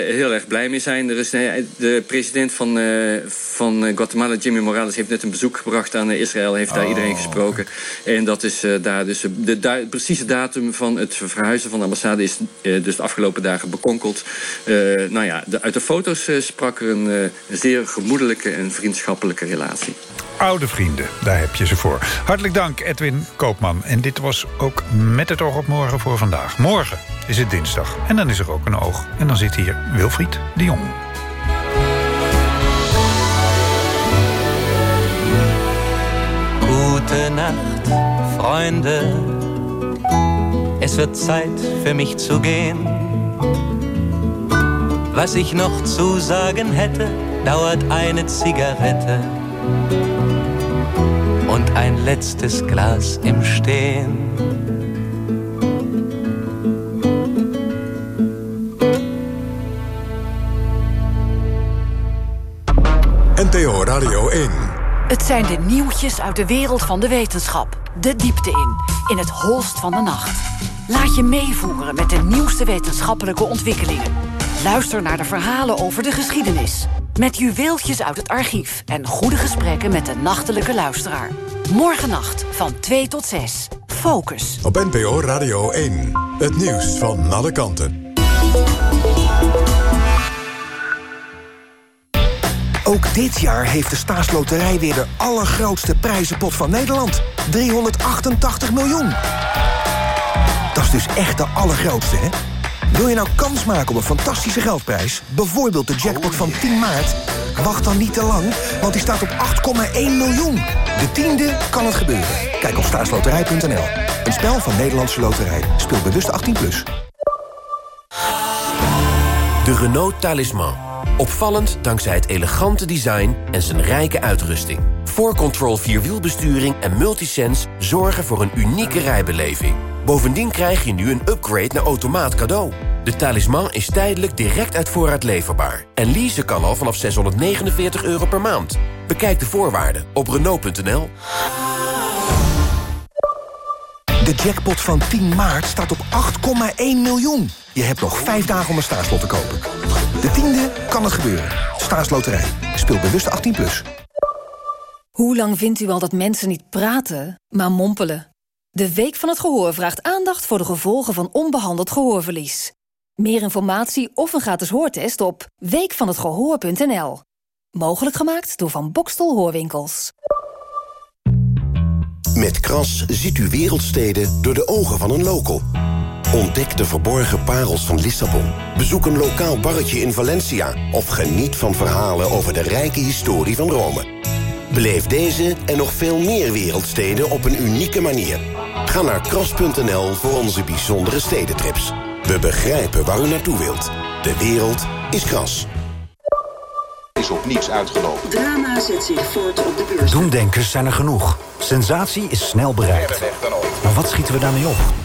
er heel erg blij mee zijn. Er is, de president van, eh, van eh, Guatemala, Jimmy Morales, heeft net een bezoek gebracht aan eh, Israël. Heeft daar Oh, iedereen gesproken. En dat is eh, daar dus. eh, De precieze datum van het verhuizen van de ambassade is eh, dus de afgelopen dagen bekonkeld. Eh, nou ja, de, uit de foto's eh, sprak er een, eh, een zeer gemoedelijke en vriendschappelijke relatie. Oude vrienden, daar heb je ze voor. Hartelijk dank, Edwin Koopman. En dit was ook met het oog op morgen voor vandaag. Morgen is het dinsdag. En dan is er ook een oog. En dan zit hier Wilfried de Jong. Gute Nacht, Freunde. Es wird Zeit für mich zu gehen. Was ich noch zu sagen hätte, dauert eine Zigarette und ein letztes Glas im Stehen. Radio 1. Het zijn de nieuwtjes uit de wereld van de wetenschap. De diepte in, in het holst van de nacht. Laat je meevoeren met de nieuwste wetenschappelijke ontwikkelingen. Luister naar de verhalen over de geschiedenis. Met juweeltjes uit het archief en goede gesprekken met de nachtelijke luisteraar. Morgennacht van 2 tot 6. Focus. Op NPO Radio 1. Het nieuws van alle kanten. Ook dit jaar heeft de staatsloterij weer de allergrootste prijzenpot van Nederland. 388 miljoen. Dat is dus echt de allergrootste, hè? Wil je nou kans maken op een fantastische geldprijs? Bijvoorbeeld de jackpot van 10 maart? Wacht dan niet te lang, want die staat op 8,1 miljoen. De tiende kan het gebeuren. Kijk op staatsloterij.nl. Een spel van Nederlandse Loterij. Speel bewust 18+. Plus. De Renault Talisman. Opvallend dankzij het elegante design en zijn rijke uitrusting. 4Control Vierwielbesturing en Multisense zorgen voor een unieke rijbeleving. Bovendien krijg je nu een upgrade naar automaat cadeau. De Talisman is tijdelijk direct uit voorraad leverbaar. En leasen kan al vanaf 649 euro per maand. Bekijk de voorwaarden op Renault.nl. De jackpot van 10 maart staat op 8,1 miljoen. Je hebt nog vijf dagen om een staatslot te kopen. De tiende kan het gebeuren. Staatsloterij. Speel bewust 18+. Plus. Hoe lang vindt u al dat mensen niet praten, maar mompelen? De Week van het Gehoor vraagt aandacht voor de gevolgen van onbehandeld gehoorverlies. Meer informatie of een gratis hoortest op weekvanhetgehoor.nl. Mogelijk gemaakt door Van Bokstel Hoorwinkels. Met Kras ziet u wereldsteden door de ogen van een local. Ontdek de verborgen parels van Lissabon. Bezoek een lokaal barretje in Valencia. Of geniet van verhalen over de rijke historie van Rome. Beleef deze en nog veel meer wereldsteden op een unieke manier. Ga naar kras.nl voor onze bijzondere stedentrips. We begrijpen waar u naartoe wilt. De wereld is kras. is op niets uitgelopen. Drama zet zich voort op de beurs. Doemdenkers zijn er genoeg. Sensatie is snel bereikt. Maar wat schieten we daarmee op?